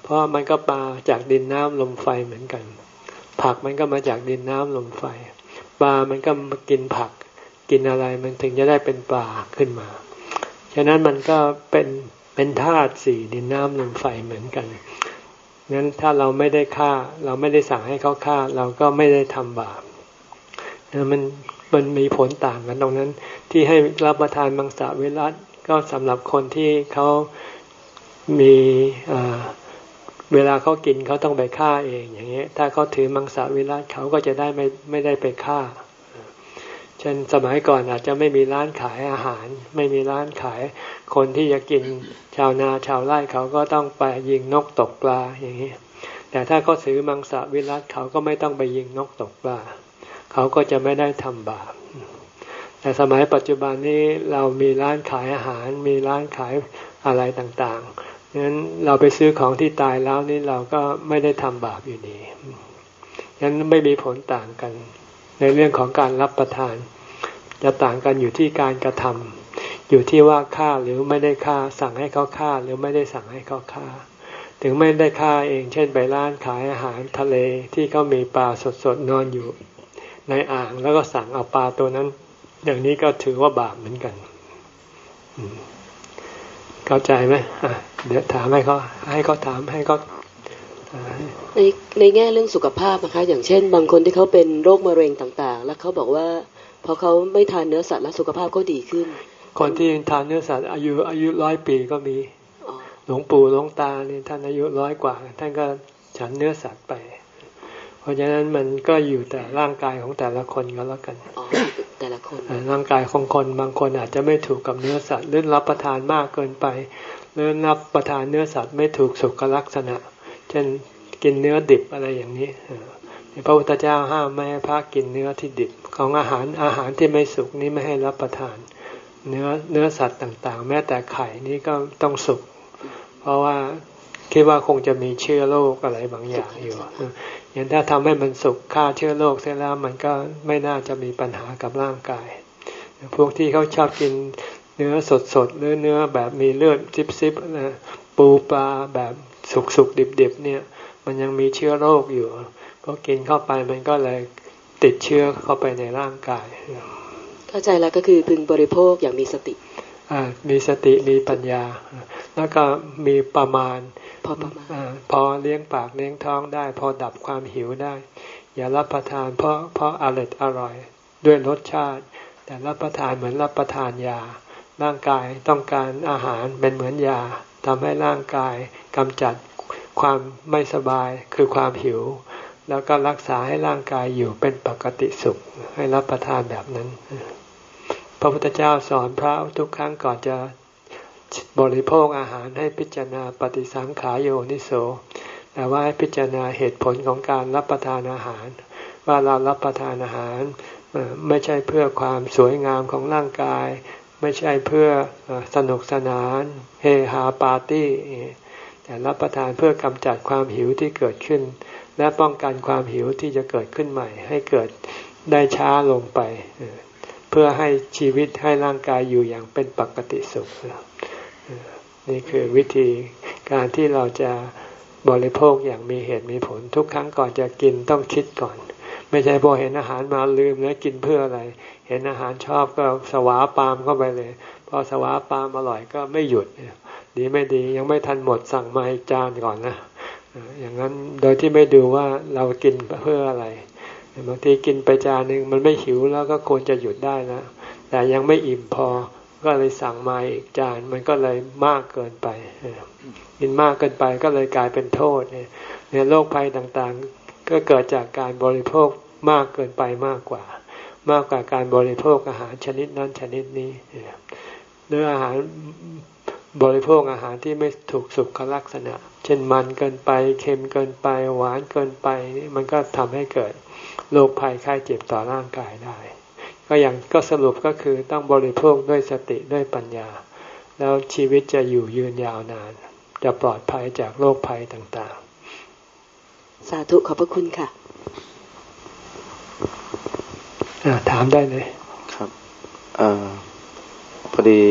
เพราะมันก็ปลาจากดินน้ำลมไฟเหมือนกัน ผักมันก็มาจากดินน้ำลมไฟ ปลามันก็มากินผัก กินอะไรมันถึงจะได้เป็นปลาขึ้นมา ฉะนั้นมันก็เป็นเป็นธาตุสี่ดินน้ำลมไฟเหมือนกันงั้นถ้าเราไม่ได้ฆ่า เราไม่ได้สั่งให้เขาฆ่า เราก็ไม่ได้ทำบาปมันมันมีผลต่างกันตรงนั้น ที่ให้รับประทานมังสวิรัตก็สำหรับคนที่เขามีเวลาเขากินเขาต้องไปฆ่าเองอย่างเงี้ยถ้าเขาถือมังสวิรัตเขาก็จะได้ไม่ไม่ได้ไปฆ่า ช่นสมัยก่อนอาจจะไม่มีร้านขายอาหาร ไม่มีร้านขาย คนที่จะกินชาวนาชาวไร่เขาก็ต้องไปยิงนกตกปลาอย่างนี้ แต่ถ้าเขาซื้อมังสวิรัตเขาก็ไม่ต้องไปยิงนกตกปลาเขาก็จะไม่ได้ทำบาปแต่สมัยปัจจุบันนี้เรามีร้านขายอาหาร มีร้านขายอะไรต่างๆงั้นเราไปซื้อของที่ตายแล้วนี่เราก็ไม่ได้ทำบาปอยู่ดีงั้นไม่มีผลต่างกันในเรื่องของการรับประทาน จะต่างกันอยู่ที่การกระทำอยู่ที่ว่าฆ่าหรือไม่ได้ฆ่าสั่งให้เขาฆ่าหรือไม่ได้สั่งให้เขาฆ่า ถึงไม่ได้ฆ่าเอง เช่นไปร้านขายอาหารทะเลที่เขามีปลาสดๆนอนอยู่ ในอ่างแล้วก็สั่งเอาปลาตัวนั้น อย่างนี้ก็ถือว่าบาปเหมือนกันเข้าใจไหมเดี๋ยวถามให้เขาให้เขาถามให้เขาในในแง่เรื่องสุขภาพนะคะ อย่างเช่น บางคนที่เขาเป็นโรคมะเร็งต่างๆ แล้วเขาบอกว่า พอเขาไม่ทานเนื้อสัตว์แล้วสุขภาพก็ดีขึ้น คนที่ทานเนื้อสัตว์อายุอายุร้อยปีก็มีหลวงปู่หลวงตาเนี่ยท่านอายุร้อยกว่า ท่านก็ฉันเนื้อสัตว์ไป เพราะฉะนั้นมันก็อยู่แต่ร่างกายของแต่ละคนก็แล้วกันแต่ละคนร่างกายของคนบางคนอาจจะไม่ถูกกับเนื้อสัตว์หรือรับประทานมากเกินไปหรือรับประทานเนื้อสัตว์ไม่ถูกสุขลักษณะ เช่นกินเนื้อดิบอะไรอย่างนี้ พระพุทธเจ้าห้ามไม่ให้พระกินเนื้อที่ดิบของอาหารอาหารที่ไม่สุกนี้ไม่ให้รับประทาน เนื้อเนื้อสัตว์ต่างๆ แม้แต่ไข่นี้ก็ต้องสุก เพราะว่าคิดว่าคงจะมีเชื้อโรคอะไรบางอย่างอยู่อย่างถ้าทำให้มันสุกฆ่าเชื้อโรคเสร็จแล้วมันก็ไม่น่าจะมีปัญหากับร่างกาย พวกที่เขาชอบกินเนื้อสดๆหรือเนื้อแบบมีเลือดซิบๆนะปูปลาแบบสุกๆดิบๆเนี่ย มันยังมีเชื้อโรคอยู่ พอกินเข้าไปมันก็เลยติดเชื้อเข้าไปในร่างกาย เข้าใจแล้วก็คือพึงบริโภคอย่างมีสติมีสติมีปัญญา แล้วก็มีประมาณ พอประมาณพอเลี้ยงปากเลี้ยงท้องได้ พอดับความหิวได้ อย่ารับประทานเพราะเพราะอร่อยอร่อย ด้วยรสชาติ แต่รับประทานเหมือนรับประทานยา ร่างกายต้องการอาหารเป็นเหมือนยาทำให้ร่างกายกำจัดความไม่สบายคือความหิว แล้วก็รักษาให้ร่างกายอยู่เป็นปกติสุข ให้รับประทานแบบนั้น พระพุทธเจ้าสอนพระทุกครั้งก่อนจะบริโภคอาหารให้พิจารณาปฏิสังขายโยนิโส แต่ว่าให้พิจารณาเหตุผลของการรับประทานอาหาร ว่าเรารับประทานอาหารไม่ใช่เพื่อความสวยงามของร่างกาย ไม่ใช่เพื่อสนุกสนาน เฮฮาปาร์ตี้ แต่รับประทานเพื่อกำจัดความหิวที่เกิดขึ้น และป้องกันความหิวที่จะเกิดขึ้นใหม่ ให้เกิดได้ช้าลงไป เพื่อให้ชีวิตให้ร่างกายอยู่อย่างเป็นปกติสุข นี่คือวิธีการที่เราจะบริโภคอย่างมีเหตุมีผล ทุกครั้งก่อนจะกินต้องคิดก่อน ไม่ใช่พอเห็นอาหารมาลืมแล้วกินเพื่ออะไร เห็นอาหารชอบก็สวาปามเข้าไปเลย พอสวาปามอร่อยก็ไม่หยุดดีไม่ดียังไม่ทันหมดสั่งมาอีกจานก่อนนะ อย่างนั้นโดยที่ไม่ดูว่าเรากินเพื่ออะไรบางทีกินไปจานหนึ่งมันไม่หิวแล้วก็ควรจะหยุดได้นะแต่ยังไม่อิ่มพอก็เลยสั่งมาอีกจานมันก็เลยมากเกินไปกินมากเกินไปก็เลยกลายเป็นโทษเนี่ยโรคภัยต่างๆ ก็เกิดจากการบริโภคมากเกินไปมากกว่า มากกว่าการบริโภคอาหารชนิดนั้นชนิดนี้หรืออาหารบริโภคอาหารที่ไม่ถูกสุขลักษณะ เช่นมันเกินไปเค็มเกินไป หวานเกินไปนี่มันก็ทำให้เกิดโรคภัยไข้เจ็บต่อร่างกายได้ ก็อย่างก็สรุปก็คือต้องบริโภคด้วยสติด้วยปัญญา แล้วชีวิตจะอยู่ยืนยาวนาน จะปลอดภัยจากโรคภัยต่างๆ สาธุขอบพระคุณค่ะถามได้เลยครับอพอดี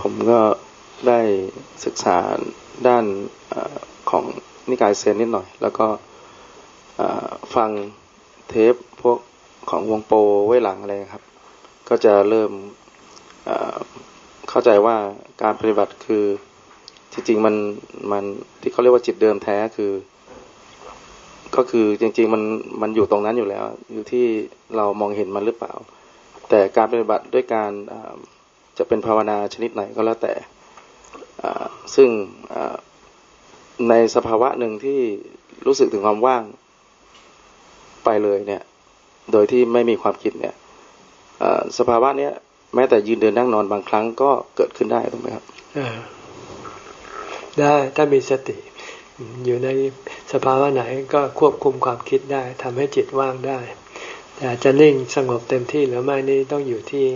ผมก็ได้ศึกษา ด้านอของนิกายเซนนิดหน่อย แล้วก็ฟังเทปพวกของวงโปไว้หลังอะไรครับ ก็จะเริ่มเข้าใจว่าการปฏิบัติคือจริงๆมันมันที่เขาเรียกว่าจิตเดิมแท้คือ ก็คือจริง ๆ มันมันอยู่ตรงนั้นอยู่แล้ว อยู่ที่เรามองเห็นมันหรือเปล่า แต่การปฏิบัติด้วยการจะเป็นภาวนาชนิดไหนก็แล้วแต่ ซึ่งในสภาวะหนึ่งที่รู้สึกถึงความว่างไปเลยเนี่ย โดยที่ไม่มีความคิดเนี่ยสภาวะเนี้ยแม้แต่ยืนเดินนั่งนอนบางครั้งก็เกิดขึ้นได้ถูกไหมครับได้ถ้ามีสติ อยู่ในสภาวะไหนก็ควบคุมความคิดได้ทำให้จิตว่างได้ แต่จะนิ่งสงบเต็มที่หรือไม่นี่ต้องอยู่ที่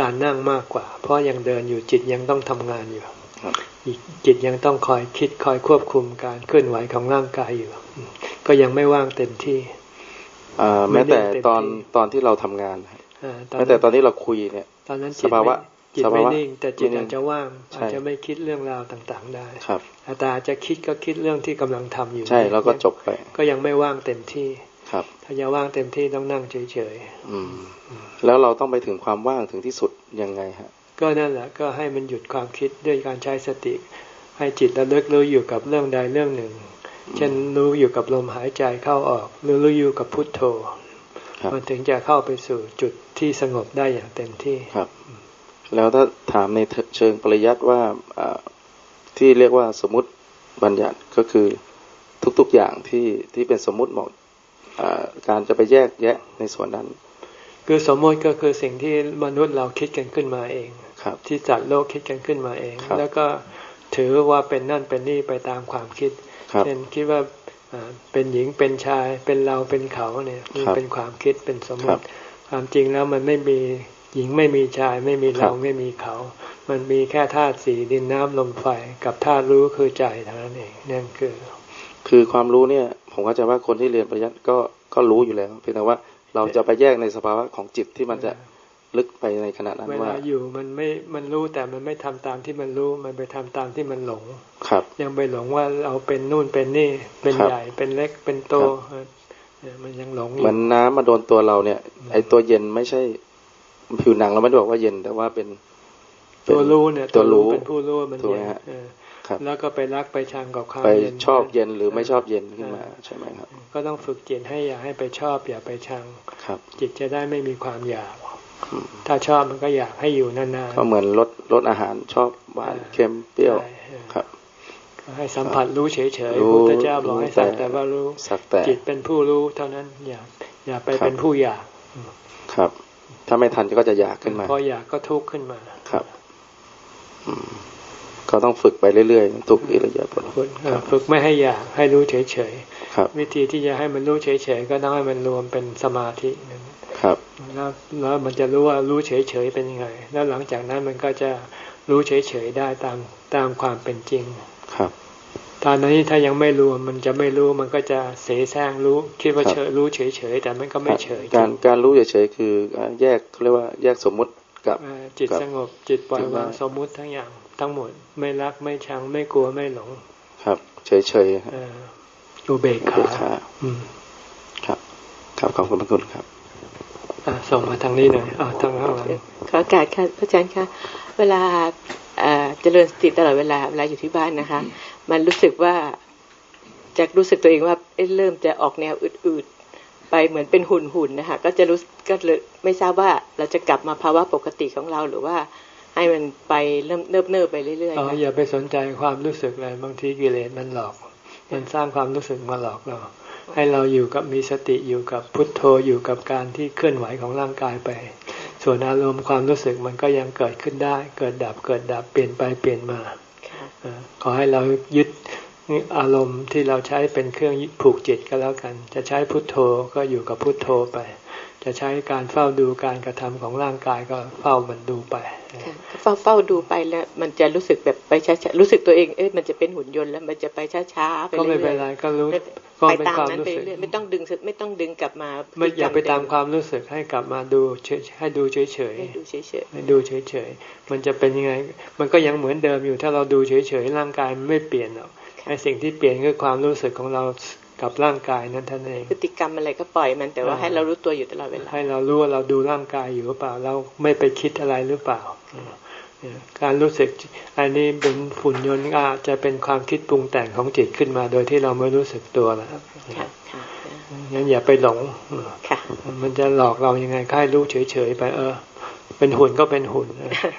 การนั่งมากกว่า เพราะยังเดินอยู่จิตยังต้องทำงานอยู่จิตยังต้องคอยคิดคอยควบคุมการเคลื่อนไหวของร่างกายอยู่ ก็ยังไม่ว่างเต็มที่แม้แต่ตอนตอนที่เราทำงานแม้แต่ตอนที่เราคุยเนี่ย ตอนนั้นสภาวะจิตไม่นิ่งแต่จิตอาจจะว่างอาจจะไม่คิดเรื่องราวต่างๆ ได้ครับแต่อาจจะคิดก็คิดเรื่องที่กำลังทำอยู่ ใช่แล้วก็จบไป ก็ยังไม่ว่างเต็มที่ คครับ ถ้าจะว่างเต็มที่ต้องนั่งเฉยอืม แล้วเราต้องไปถึงความว่างถึงที่สุดยังไงฮะๆก็นั่นแหละก็ให้มันหยุดความคิดด้วยการใช้สติ ให้จิตระลึกรู้อยู่กับเรื่องใดเรื่องหนึ่ง เช่นรู้อยู่กับลมหายใจเข้าออกหรือรู้อยู่กับพุทโธครับมันถึงจะเข้าไปสู่จุดที่สงบได้อย่างเต็มที่ครับ แล้วถ้าถามในเชิงปริยัติว่าอ่าที่เรียกว่าสมมติบัญญัติก็คือทุกๆอย่างที่ที่เป็นสมมุติหมดอ่า การจะไปแยกแยะในส่วนนั้น คือสมมติก็คือสิ่งที่มนุษย์เราคิดกันขึ้นมาเองครับที่จัดโลกคิดกันขึ้นมาเองครับแล้วก็ถือว่าเป็นนั่นเป็นนี่ไปตามความคิดครับเช่นคิดว่าอ่าเป็นหญิงเป็นชายเป็นเราเป็นเขาเนี่ยนี่ครับเป็นความคิดเป็นสมมครัติบความจริงแล้วมันไม่มีหญิงไม่มีชายไม่มีเราครับไม่มีเขา มันมีแค่ธาตุสี่ดินน้ำลมไฟกับธาตุรู้คือใจเท่านั้นเองนั่นคือ คือความรู้เนี่ย ผมก็จะว่าคนที่เรียนปริยัติก็ก็รู้อยู่แล้ว เพียงแต่ว่าเราจะไปแยกในสภาวะของจิตที่มันจะลึกไปในขณะนั้นเวว่าลาอยู่มันไม่มันรู้แต่มันไม่ทำตามที่มันรู้มันไปทำตามที่มันหลงครับ ยังไปหลงว่าเราเป็นนู่นเป็นนี่เป็นครับใหญ่เป็นเล็กเป็นโตครับเออมันยังหลงอเหมืยู่อนน้ำมาโดนตัวเราเนี่ย ไอตัวเย็นไม่ใช่ผิวหนังเราไม่ได้บอกว่าเย็นแต่ว่าเป็นเป็นตัวรู้เนี่ย ตัวรู้เป็นผู้รู้ว่ามันถูกไหมเย็นฮะเออครับ แล้วก็ไปรักไปชังกับความไปเย็นชอบเย็นหรือไม่ชอบเย็นขึ้นมาใช่ไหมครับ ก็ต้องฝึกจิตให้อย่าให้ไปชอบ อย่าไปชังครับ จิตจะได้ไม่มีความอยากอืมถ้าชอบมันก็อยากให้อยู่นานๆก็เหมือนรสรสอาหารชอบหวานอ่าเค็มเปรี้ยวใช่เออครับก็ให้สัมผัสรู้เฉยรู้ๆพุทธเจ้าบอกให้สักรู้แต่แต่ว่ารู้สักแต่จิตเป็นผู้รู้เท่านั้นอย่าอย่าไปครับเป็นผู้อยาก ครับ ถ้าไม่ทันก็จะอยากขึ้นมาพออยากก็ทุกข์ขึ้นมาครับ อืม ก็ต้องฝึกไปเรื่อยๆทุกอิริยาบถฝึกเอ่อฝึกไม่ให้อยากให้รู้เฉยครับๆวิธีที่จะให้มันรู้เฉยๆก็ต้องให้มันรวมเป็นสมาธินั่นครับแล้วแล้วมันจะรู้ว่ารู้เฉยๆเป็นยังไง แล้วหลังจากนั้นมันก็จะรู้เฉยๆได้ตามตามความเป็นจริงครับตอนนี้ถ้ายังไม่รวมมันจะไม่รู้มันก็จะเสแสร้งรู้คิดว่าครับเฉยรู้เฉยๆแต่มันก็ไม่เฉยการการรู้เฉยๆคืออ่าแยกเขาเรียกว่าแยกสมมุติกับเอ่อจิตครับสงบจิตปล่อยวางจิตว่าสมมุติทั้งอย่าง ทั้งหมด ไม่รักไม่ชังไม่กลัวไม่หลง ครับ เฉยๆครับเอ่ออุเบกอุเบกขาขาอืมครับครับขอบคุณพระคุณครับอะส่งมาทางนี้หน่อยอะทางข้างหลังขอโอกาสค่ะพระอาจารย์คะเวลาเอ่อเจริญสติตลอดเวลาเวลาอยู่ที่บ้านนะคะ มันรู้สึกว่าจะรู้สึกตัวเองว่าเอ๊ะเริ่มจะออกแนวอืดๆไปเหมือนเป็นหุ่นๆนนะคะก็จะรู้ก็เลยไม่ทราบว่าเราจะกลับมาภาวะปกติของเราหรือว่า ให้มันไปเริ่มเนิบเนิบๆไปเรื่อยอ๋อๆค่ะอย่าไปสนใจความรู้สึกเลยบางทีกิเลสมันหลอก มันสร้างความรู้สึกมาหลอกเรา ให้เราอยู่กับมีสติอยู่กับพุทโธอยู่กับการที่เคลื่อนไหวของร่างกายไป ส่วนอารมณ์ความรู้สึกมันก็ยังเกิดขึ้นได้ เกิดดับเกิดดับเปลี่ยนไปเปลี่ยนมาค่ะเออขอให้เรายึดอารมณ์ที่เราใช้เป็นเครื่องผูกจิตก็แล้วกัน จะใช้พุทโธก็อยู่กับพุทโธไป จะใช้การเฝ้าดูการกระทำของร่างกายก็เฝ้ามันดูไปค่ะเฝ้าเฝ้าดูไปแล้ว มันจะรู้สึกแบบไปช้าๆรู้สึกตัวเองเอ๊ะมันจะเป็นหุ่นยนต์แล้วมันจะไปช้าๆไปก็เรื่ไม่อยๆเป็นไรก็รู้ก็ไปเป็นตามความนั้นรู้ไปสึกเรื่อยๆไม่ต้องดึงสึกไม่ต้องดึงกลับมาไม่อย่าไปตามความรู้สึกให้กลับมาดูเฉยให้ดูเฉยเฉยให้ดูเฉยๆให้ดูเฉยเฉยๆมันจะเป็นยังไง มันก็ยังเหมือนเดิมอยู่ถ้าเราดูเฉยเฉยๆร่างกายมันไม่เปลี่ยนหรอกไอ้สิ่งที่เปลี่ยนคือความรู้สึกของเรา กับร่างกายนั้นท่านเองๆพฤติกรรมอะไรก็ปล่อยมันแต่ว่าอ่าให้เรารู้ตัวอยู่ตลอดเวลา ให้เรารู้ว่าเราดูร่างกายอยู่หรือเปล่า เราไม่ไปคิดอะไรหรือเปล่าเนี่ยการรู้สึกอันนี้เป็นฝุ่นยนต์ก็อาจจะเป็นความคิดปรุงแต่งของจิตขึ้นมา โดยที่เราไม่รู้สึกตัวแล้วค่ะค่ะงั้นอย่าไปหลงค่ะมันจะหลอกเรายังไงค่ายรู้เฉยๆไป เออ เป็นหุ่นก็เป็นหุ่นเออค่ะ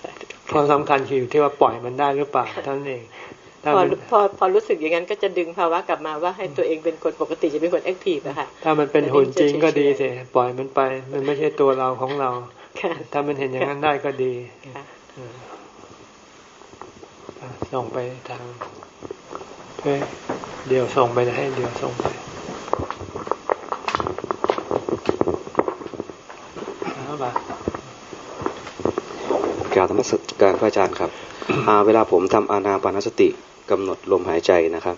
สาธุความสำคัญคืออยู่ที่ว่าปล่อยมันได้หรือเปล่าเท่านั้นเองถ้า พอมันพอพอรู้สึกอย่างนั้นก็จะดึงภาวะกลับมาว่าให้ตัวเองเป็นคนปกติจะเป็นคนแอคทีฟอะค่ะ ถ้ามันเป็นหุ่นจริงก็ดีสิปล่อยมันไป มันไม่ใช่ตัวเราของเราค่ะถ้ามันเห็นอย่างนั้นได้ก็ดีค่ะอะส่งไปทางเพื่อเดี๋ยวส่งไปให้เดี๋ยวส่งไปเอาล่ะกล่าวธรรมสการพระอาจารย์ครับอ่าเวลาผมทำอานาปานสติ กำหนดลมหายใจนะครับ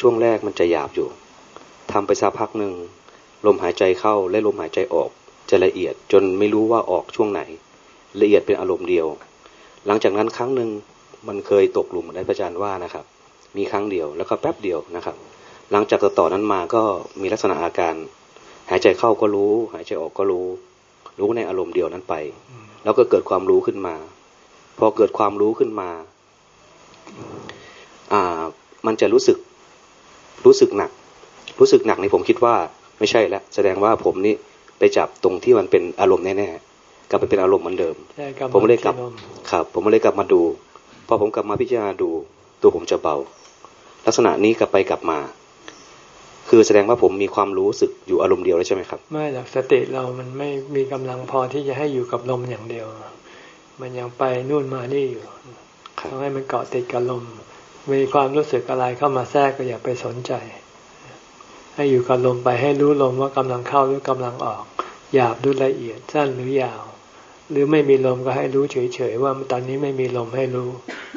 ช่วงแรกมันจะหยาบอยู่ทำไปสักพักหนึ่งลมหายใจเข้าและลมหายใจออก จะละเอียดจนไม่รู้ว่าออกช่วงไหน ละเอียดเป็นอารมณ์เดียว หลังจากนั้นครั้งหนึ่งมันเคยตกหลุมเหมือนที่พระอาจารย์ว่านะครับ มีครั้งเดียวแล้วก็แป๊บเดียวนะครับ หลังจากต่อนั้นมาก็มีลักษณะอาการ หายใจเข้าก็รู้ หายใจออกก็รู้ รู้ในอารมณ์เดียวนั้นไป แล้วก็เกิดความรู้ขึ้นมา พอเกิดความรู้ขึ้นมา มันจะรู้สึกรู้สึกหนัก รู้สึกหนักในผมคิดว่าไม่ใช่แล้วแสดงว่าผมนี่ไปจับตรงที่มันเป็นอารมณ์แน่ๆกลับไปเป็นอารมณ์เหมือนเดิม ผมเลยกลับครับ ผมเลยกลับมาดูพอผมกลับมาพิจารณาดู ตัวผมจะเบา ลักษณะนี้กลับไปกลับมา คือแสดงว่าผมมีความรู้สึกอยู่อารมณ์เดียวเลยใช่ไหมครับ ไม่หรอกสติเรามันไม่มีกำลังพอที่จะให้อยู่กับลมอย่างเดียว มันยังไปนู่นมานี่อยู่ ต้องให้มันเกาะติดกับลม มีความรู้สึกอะไรเข้ามาแทรกก็อย่าไปสนใจ ให้อยู่กับลมไปให้รู้ลมว่ากำลังเข้าหรือกำลังออก หยาบหรือละเอียดสั้นหรือยาว หรือไม่มีลมก็ให้รู้เฉยๆว่าตอนนี้ไม่มีลมให้รู้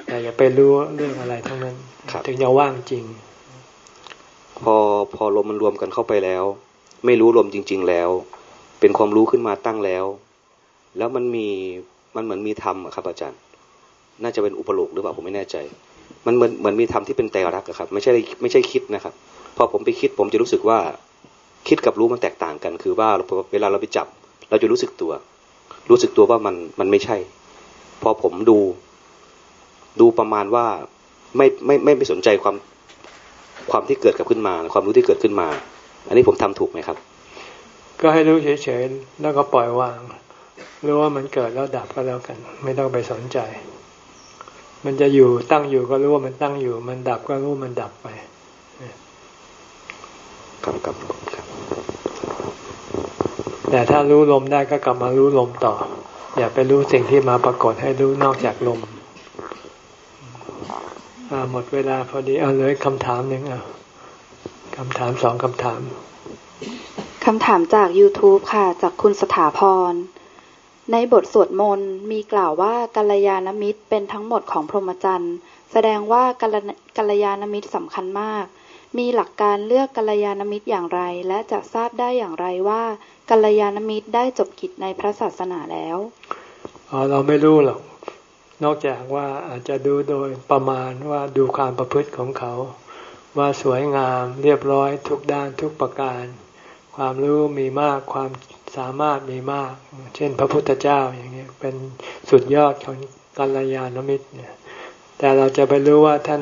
แต่อย่าไปรู้เรื่องอะไรทั้งนั้นถึงจะว่างจริง พอพอลมมันรวมกันเข้าไปแล้ว ไม่รู้ลมจริง ๆแล้ว เป็นความรู้ขึ้นมาตั้งแล้ว แล้วมันมีมันเหมือนมีธรรมครับอาจารย์ น่าจะเป็นอุปโลกหรือเปล่าผมไม่แน่ใจ มันเหมือนเหมือนมีธรรมที่เป็นแต่รักครับ ไม่ใช่ไม่ใช่คิดนะครับ พอผมไปคิดผมจะรู้สึกว่าคิดกับรู้มันแตกต่างกัน คือว่าเวลาเราไปจับ เราจะรู้สึกตัว รู้สึกตัวว่ามันมันไม่ใช่ พอผมดู ดูประมาณว่าไม่ไม่ไม่ไปสนใจความความที่เกิดกับขึ้นมา ความรู้ที่เกิดขึ้นมา อันนี้ผมทำถูกไหมครับ ก็ให้รู้เฉยๆแล้วก็ปล่อยวางรู้ว่ามันเกิดแล้วดับก็แล้วกัน ไม่ต้องไปสนใจ มันจะอยู่ตั้งอยู่ก็รู้ว่ามันตั้งอยู่ มันดับก็รู้มันดับไปครับครับครับแต่ถ้ารู้ลมได้ก็กลับมารู้ลมต่อ อย่าไปรู้สิ่งที่มาปรากฏให้รู้นอกจากลมหมดเวลาพอดีเอาเลยคำถามหนึ่งอะคำถามสองคำถามคำถามจาก YouTube ค่ะ จากคุณสถาพร ในบทสวดมนต์มีกล่าวว่ากัลยาณมิตรเป็นทั้งหมดของพรหมจรรย์ แสดงว่ากัลยาณมิตรสำคัญมาก มีหลักการเลือกกัลยาณมิตรอย่างไร และจะทราบได้อย่างไรว่ากัลยาณมิตรได้จบกิจในพระศาสนาแล้วเราไม่รู้หรอก นอกจากว่าอาจจะดูโดยประมาณว่าดูความประพฤติของเขา ว่าสวยงามเรียบร้อยทุกด้านทุกประการ ความรู้มีมากความ สามารถมีมาก เช่น พระพุทธเจ้าอย่างนี้เป็นสุดยอดของกัลยาณมิตรเนี่ยแต่เราจะไปรู้ว่าท่าน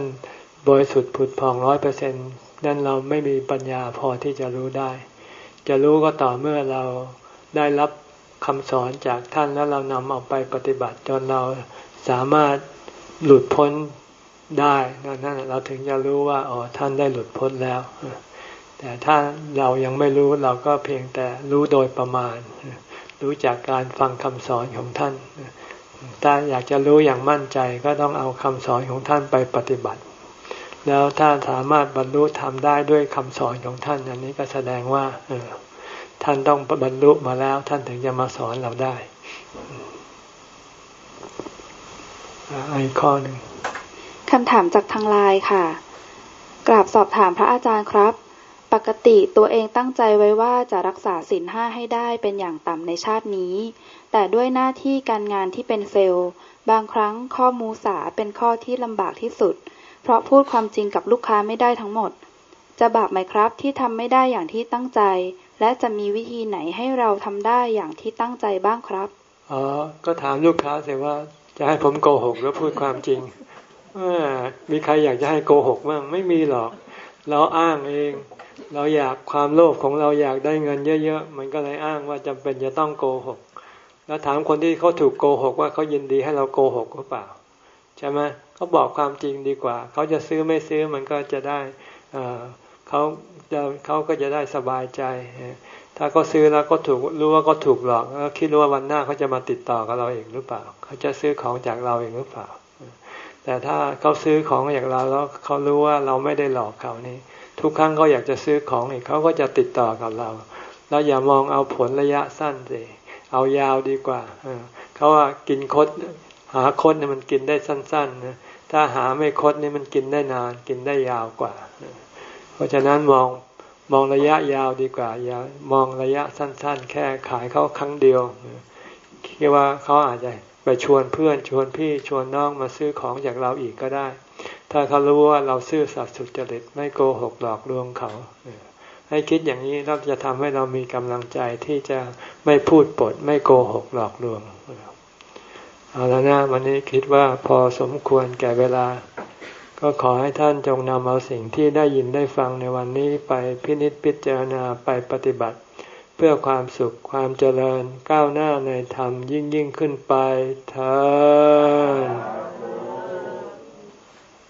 บริสุทธิ์ผุดผ่องร้อยเปอร์เซ็นต์นั่นเราไม่มีปัญญาพอที่จะรู้ได้ จะรู้ก็ต่อเมื่อเราได้รับคำสอนจากท่านแล้วเรานำเอาไปปฏิบัติ จนเราสามารถหลุดพ้นได้นั่นเราถึงจะรู้ว่าอ๋อท่านได้หลุดพ้นแล้ว แต่ถ้าเรายังไม่รู้เราก็เพียงแต่รู้โดยประมาณ รู้จากการฟังคำสอนของท่าน ถ้าอยากจะรู้อย่างมั่นใจก็ต้องเอาคำสอนของท่านไปปฏิบัติ แล้วถ้าสามารถบรรลุทำได้ด้วยคำสอนของท่าน อันนี้ก็แสดงว่าออท่านต้องบรรลุมาแล้วท่านถึงจะมาสอนเราได้อีกข้อหนึ่งคำถามจากทางไลน์ค่ะ กราบสอบถามพระอาจารย์ครับ ปกติตัวเองตั้งใจไว้ว่าจะรักษาศีลห้าให้ได้เป็นอย่างต่ำในชาตินี้ แต่ด้วยหน้าที่การงานที่เป็นเซลล์ บางครั้งข้อมูสาเป็นข้อที่ลำบากที่สุด เพราะพูดความจริงกับลูกค้าไม่ได้ทั้งหมด จะบาปไหมครับที่ทำไม่ได้อย่างที่ตั้งใจ และจะมีวิธีไหนให้เราทำได้อย่างที่ตั้งใจบ้างครับอ๋อก็ถามลูกค้าเสียว่าจะให้ผมโกหกหรือพูดความจริงมีใครอยากจะให้โกหกบ้างไม่มีหรอก เราอ้างเอง เราอยากความโลภของเราอยากได้เงินเยอะๆ มันก็เลยอ้างว่าจำเป็นจะต้องโกหก แล้วถามคนที่เขาถูกโกหกว่าเขายินดีให้เราโกหกหรือเปล่าใช่ไหมเขาบอกความจริงดีกว่า เขาจะซื้อไม่ซื้อมันก็จะได้เขาจะเขาก็จะได้สบายใจ ถ้าเขาซื้อแล้วก็ถูกรู้ว่าก็ถูกหลอกแล้วคิดว่าวันหน้าเขาจะมาติดต่อกับเราเองหรือเปล่า เขาจะซื้อของจากเราเองหรือเปล่า แต่ถ้าเขาซื้อของจากเราแล้วเขารู้ว่าเราไม่ได้หลอกเขานี่ ทุกครั้งเขาอยากจะซื้อของอีกเขาก็จะติดต่อกับเราเราอย่ามองเอาผลระยะสั้นสิเอายาวดีกว่าเขาว่ากินคดหาคดเนี่ยมันกินได้สั้นๆนะถ้าหาไม่คดนี่มันกินได้นานกินได้ยาวกว่า เพราะฉะนั้นมองมองระยะยาวดีกว่าอย่ามองระยะสั้น ๆ แค่ขายเขาครั้งเดียวคิดว่าเขาอาจจะไปชวนเพื่อนชวนพี่ชวนน้องมาซื้อของจากเราอีกก็ได้ ถ้าเขารู้ว่าเราซื่อสัตย์สุจริตไม่โกหกหลอกลวงเขา ให้คิดอย่างนี้เราจะทำให้เรามีกำลังใจที่จะไม่พูดปด ไม่โกหกหลอกลวงเอาแล้วนะวันนี้คิดว่าพอสมควรแก่เวลา ก็ขอให้ท่านจงนำเอาสิ่งที่ได้ยินได้ฟังในวันนี้ไปพินิจพิจารณาไปปฏิบัติ เพื่อความสุขความเจริญก้าวหน้าในธรรมยิ่งยิ่งขึ้นไปเธอ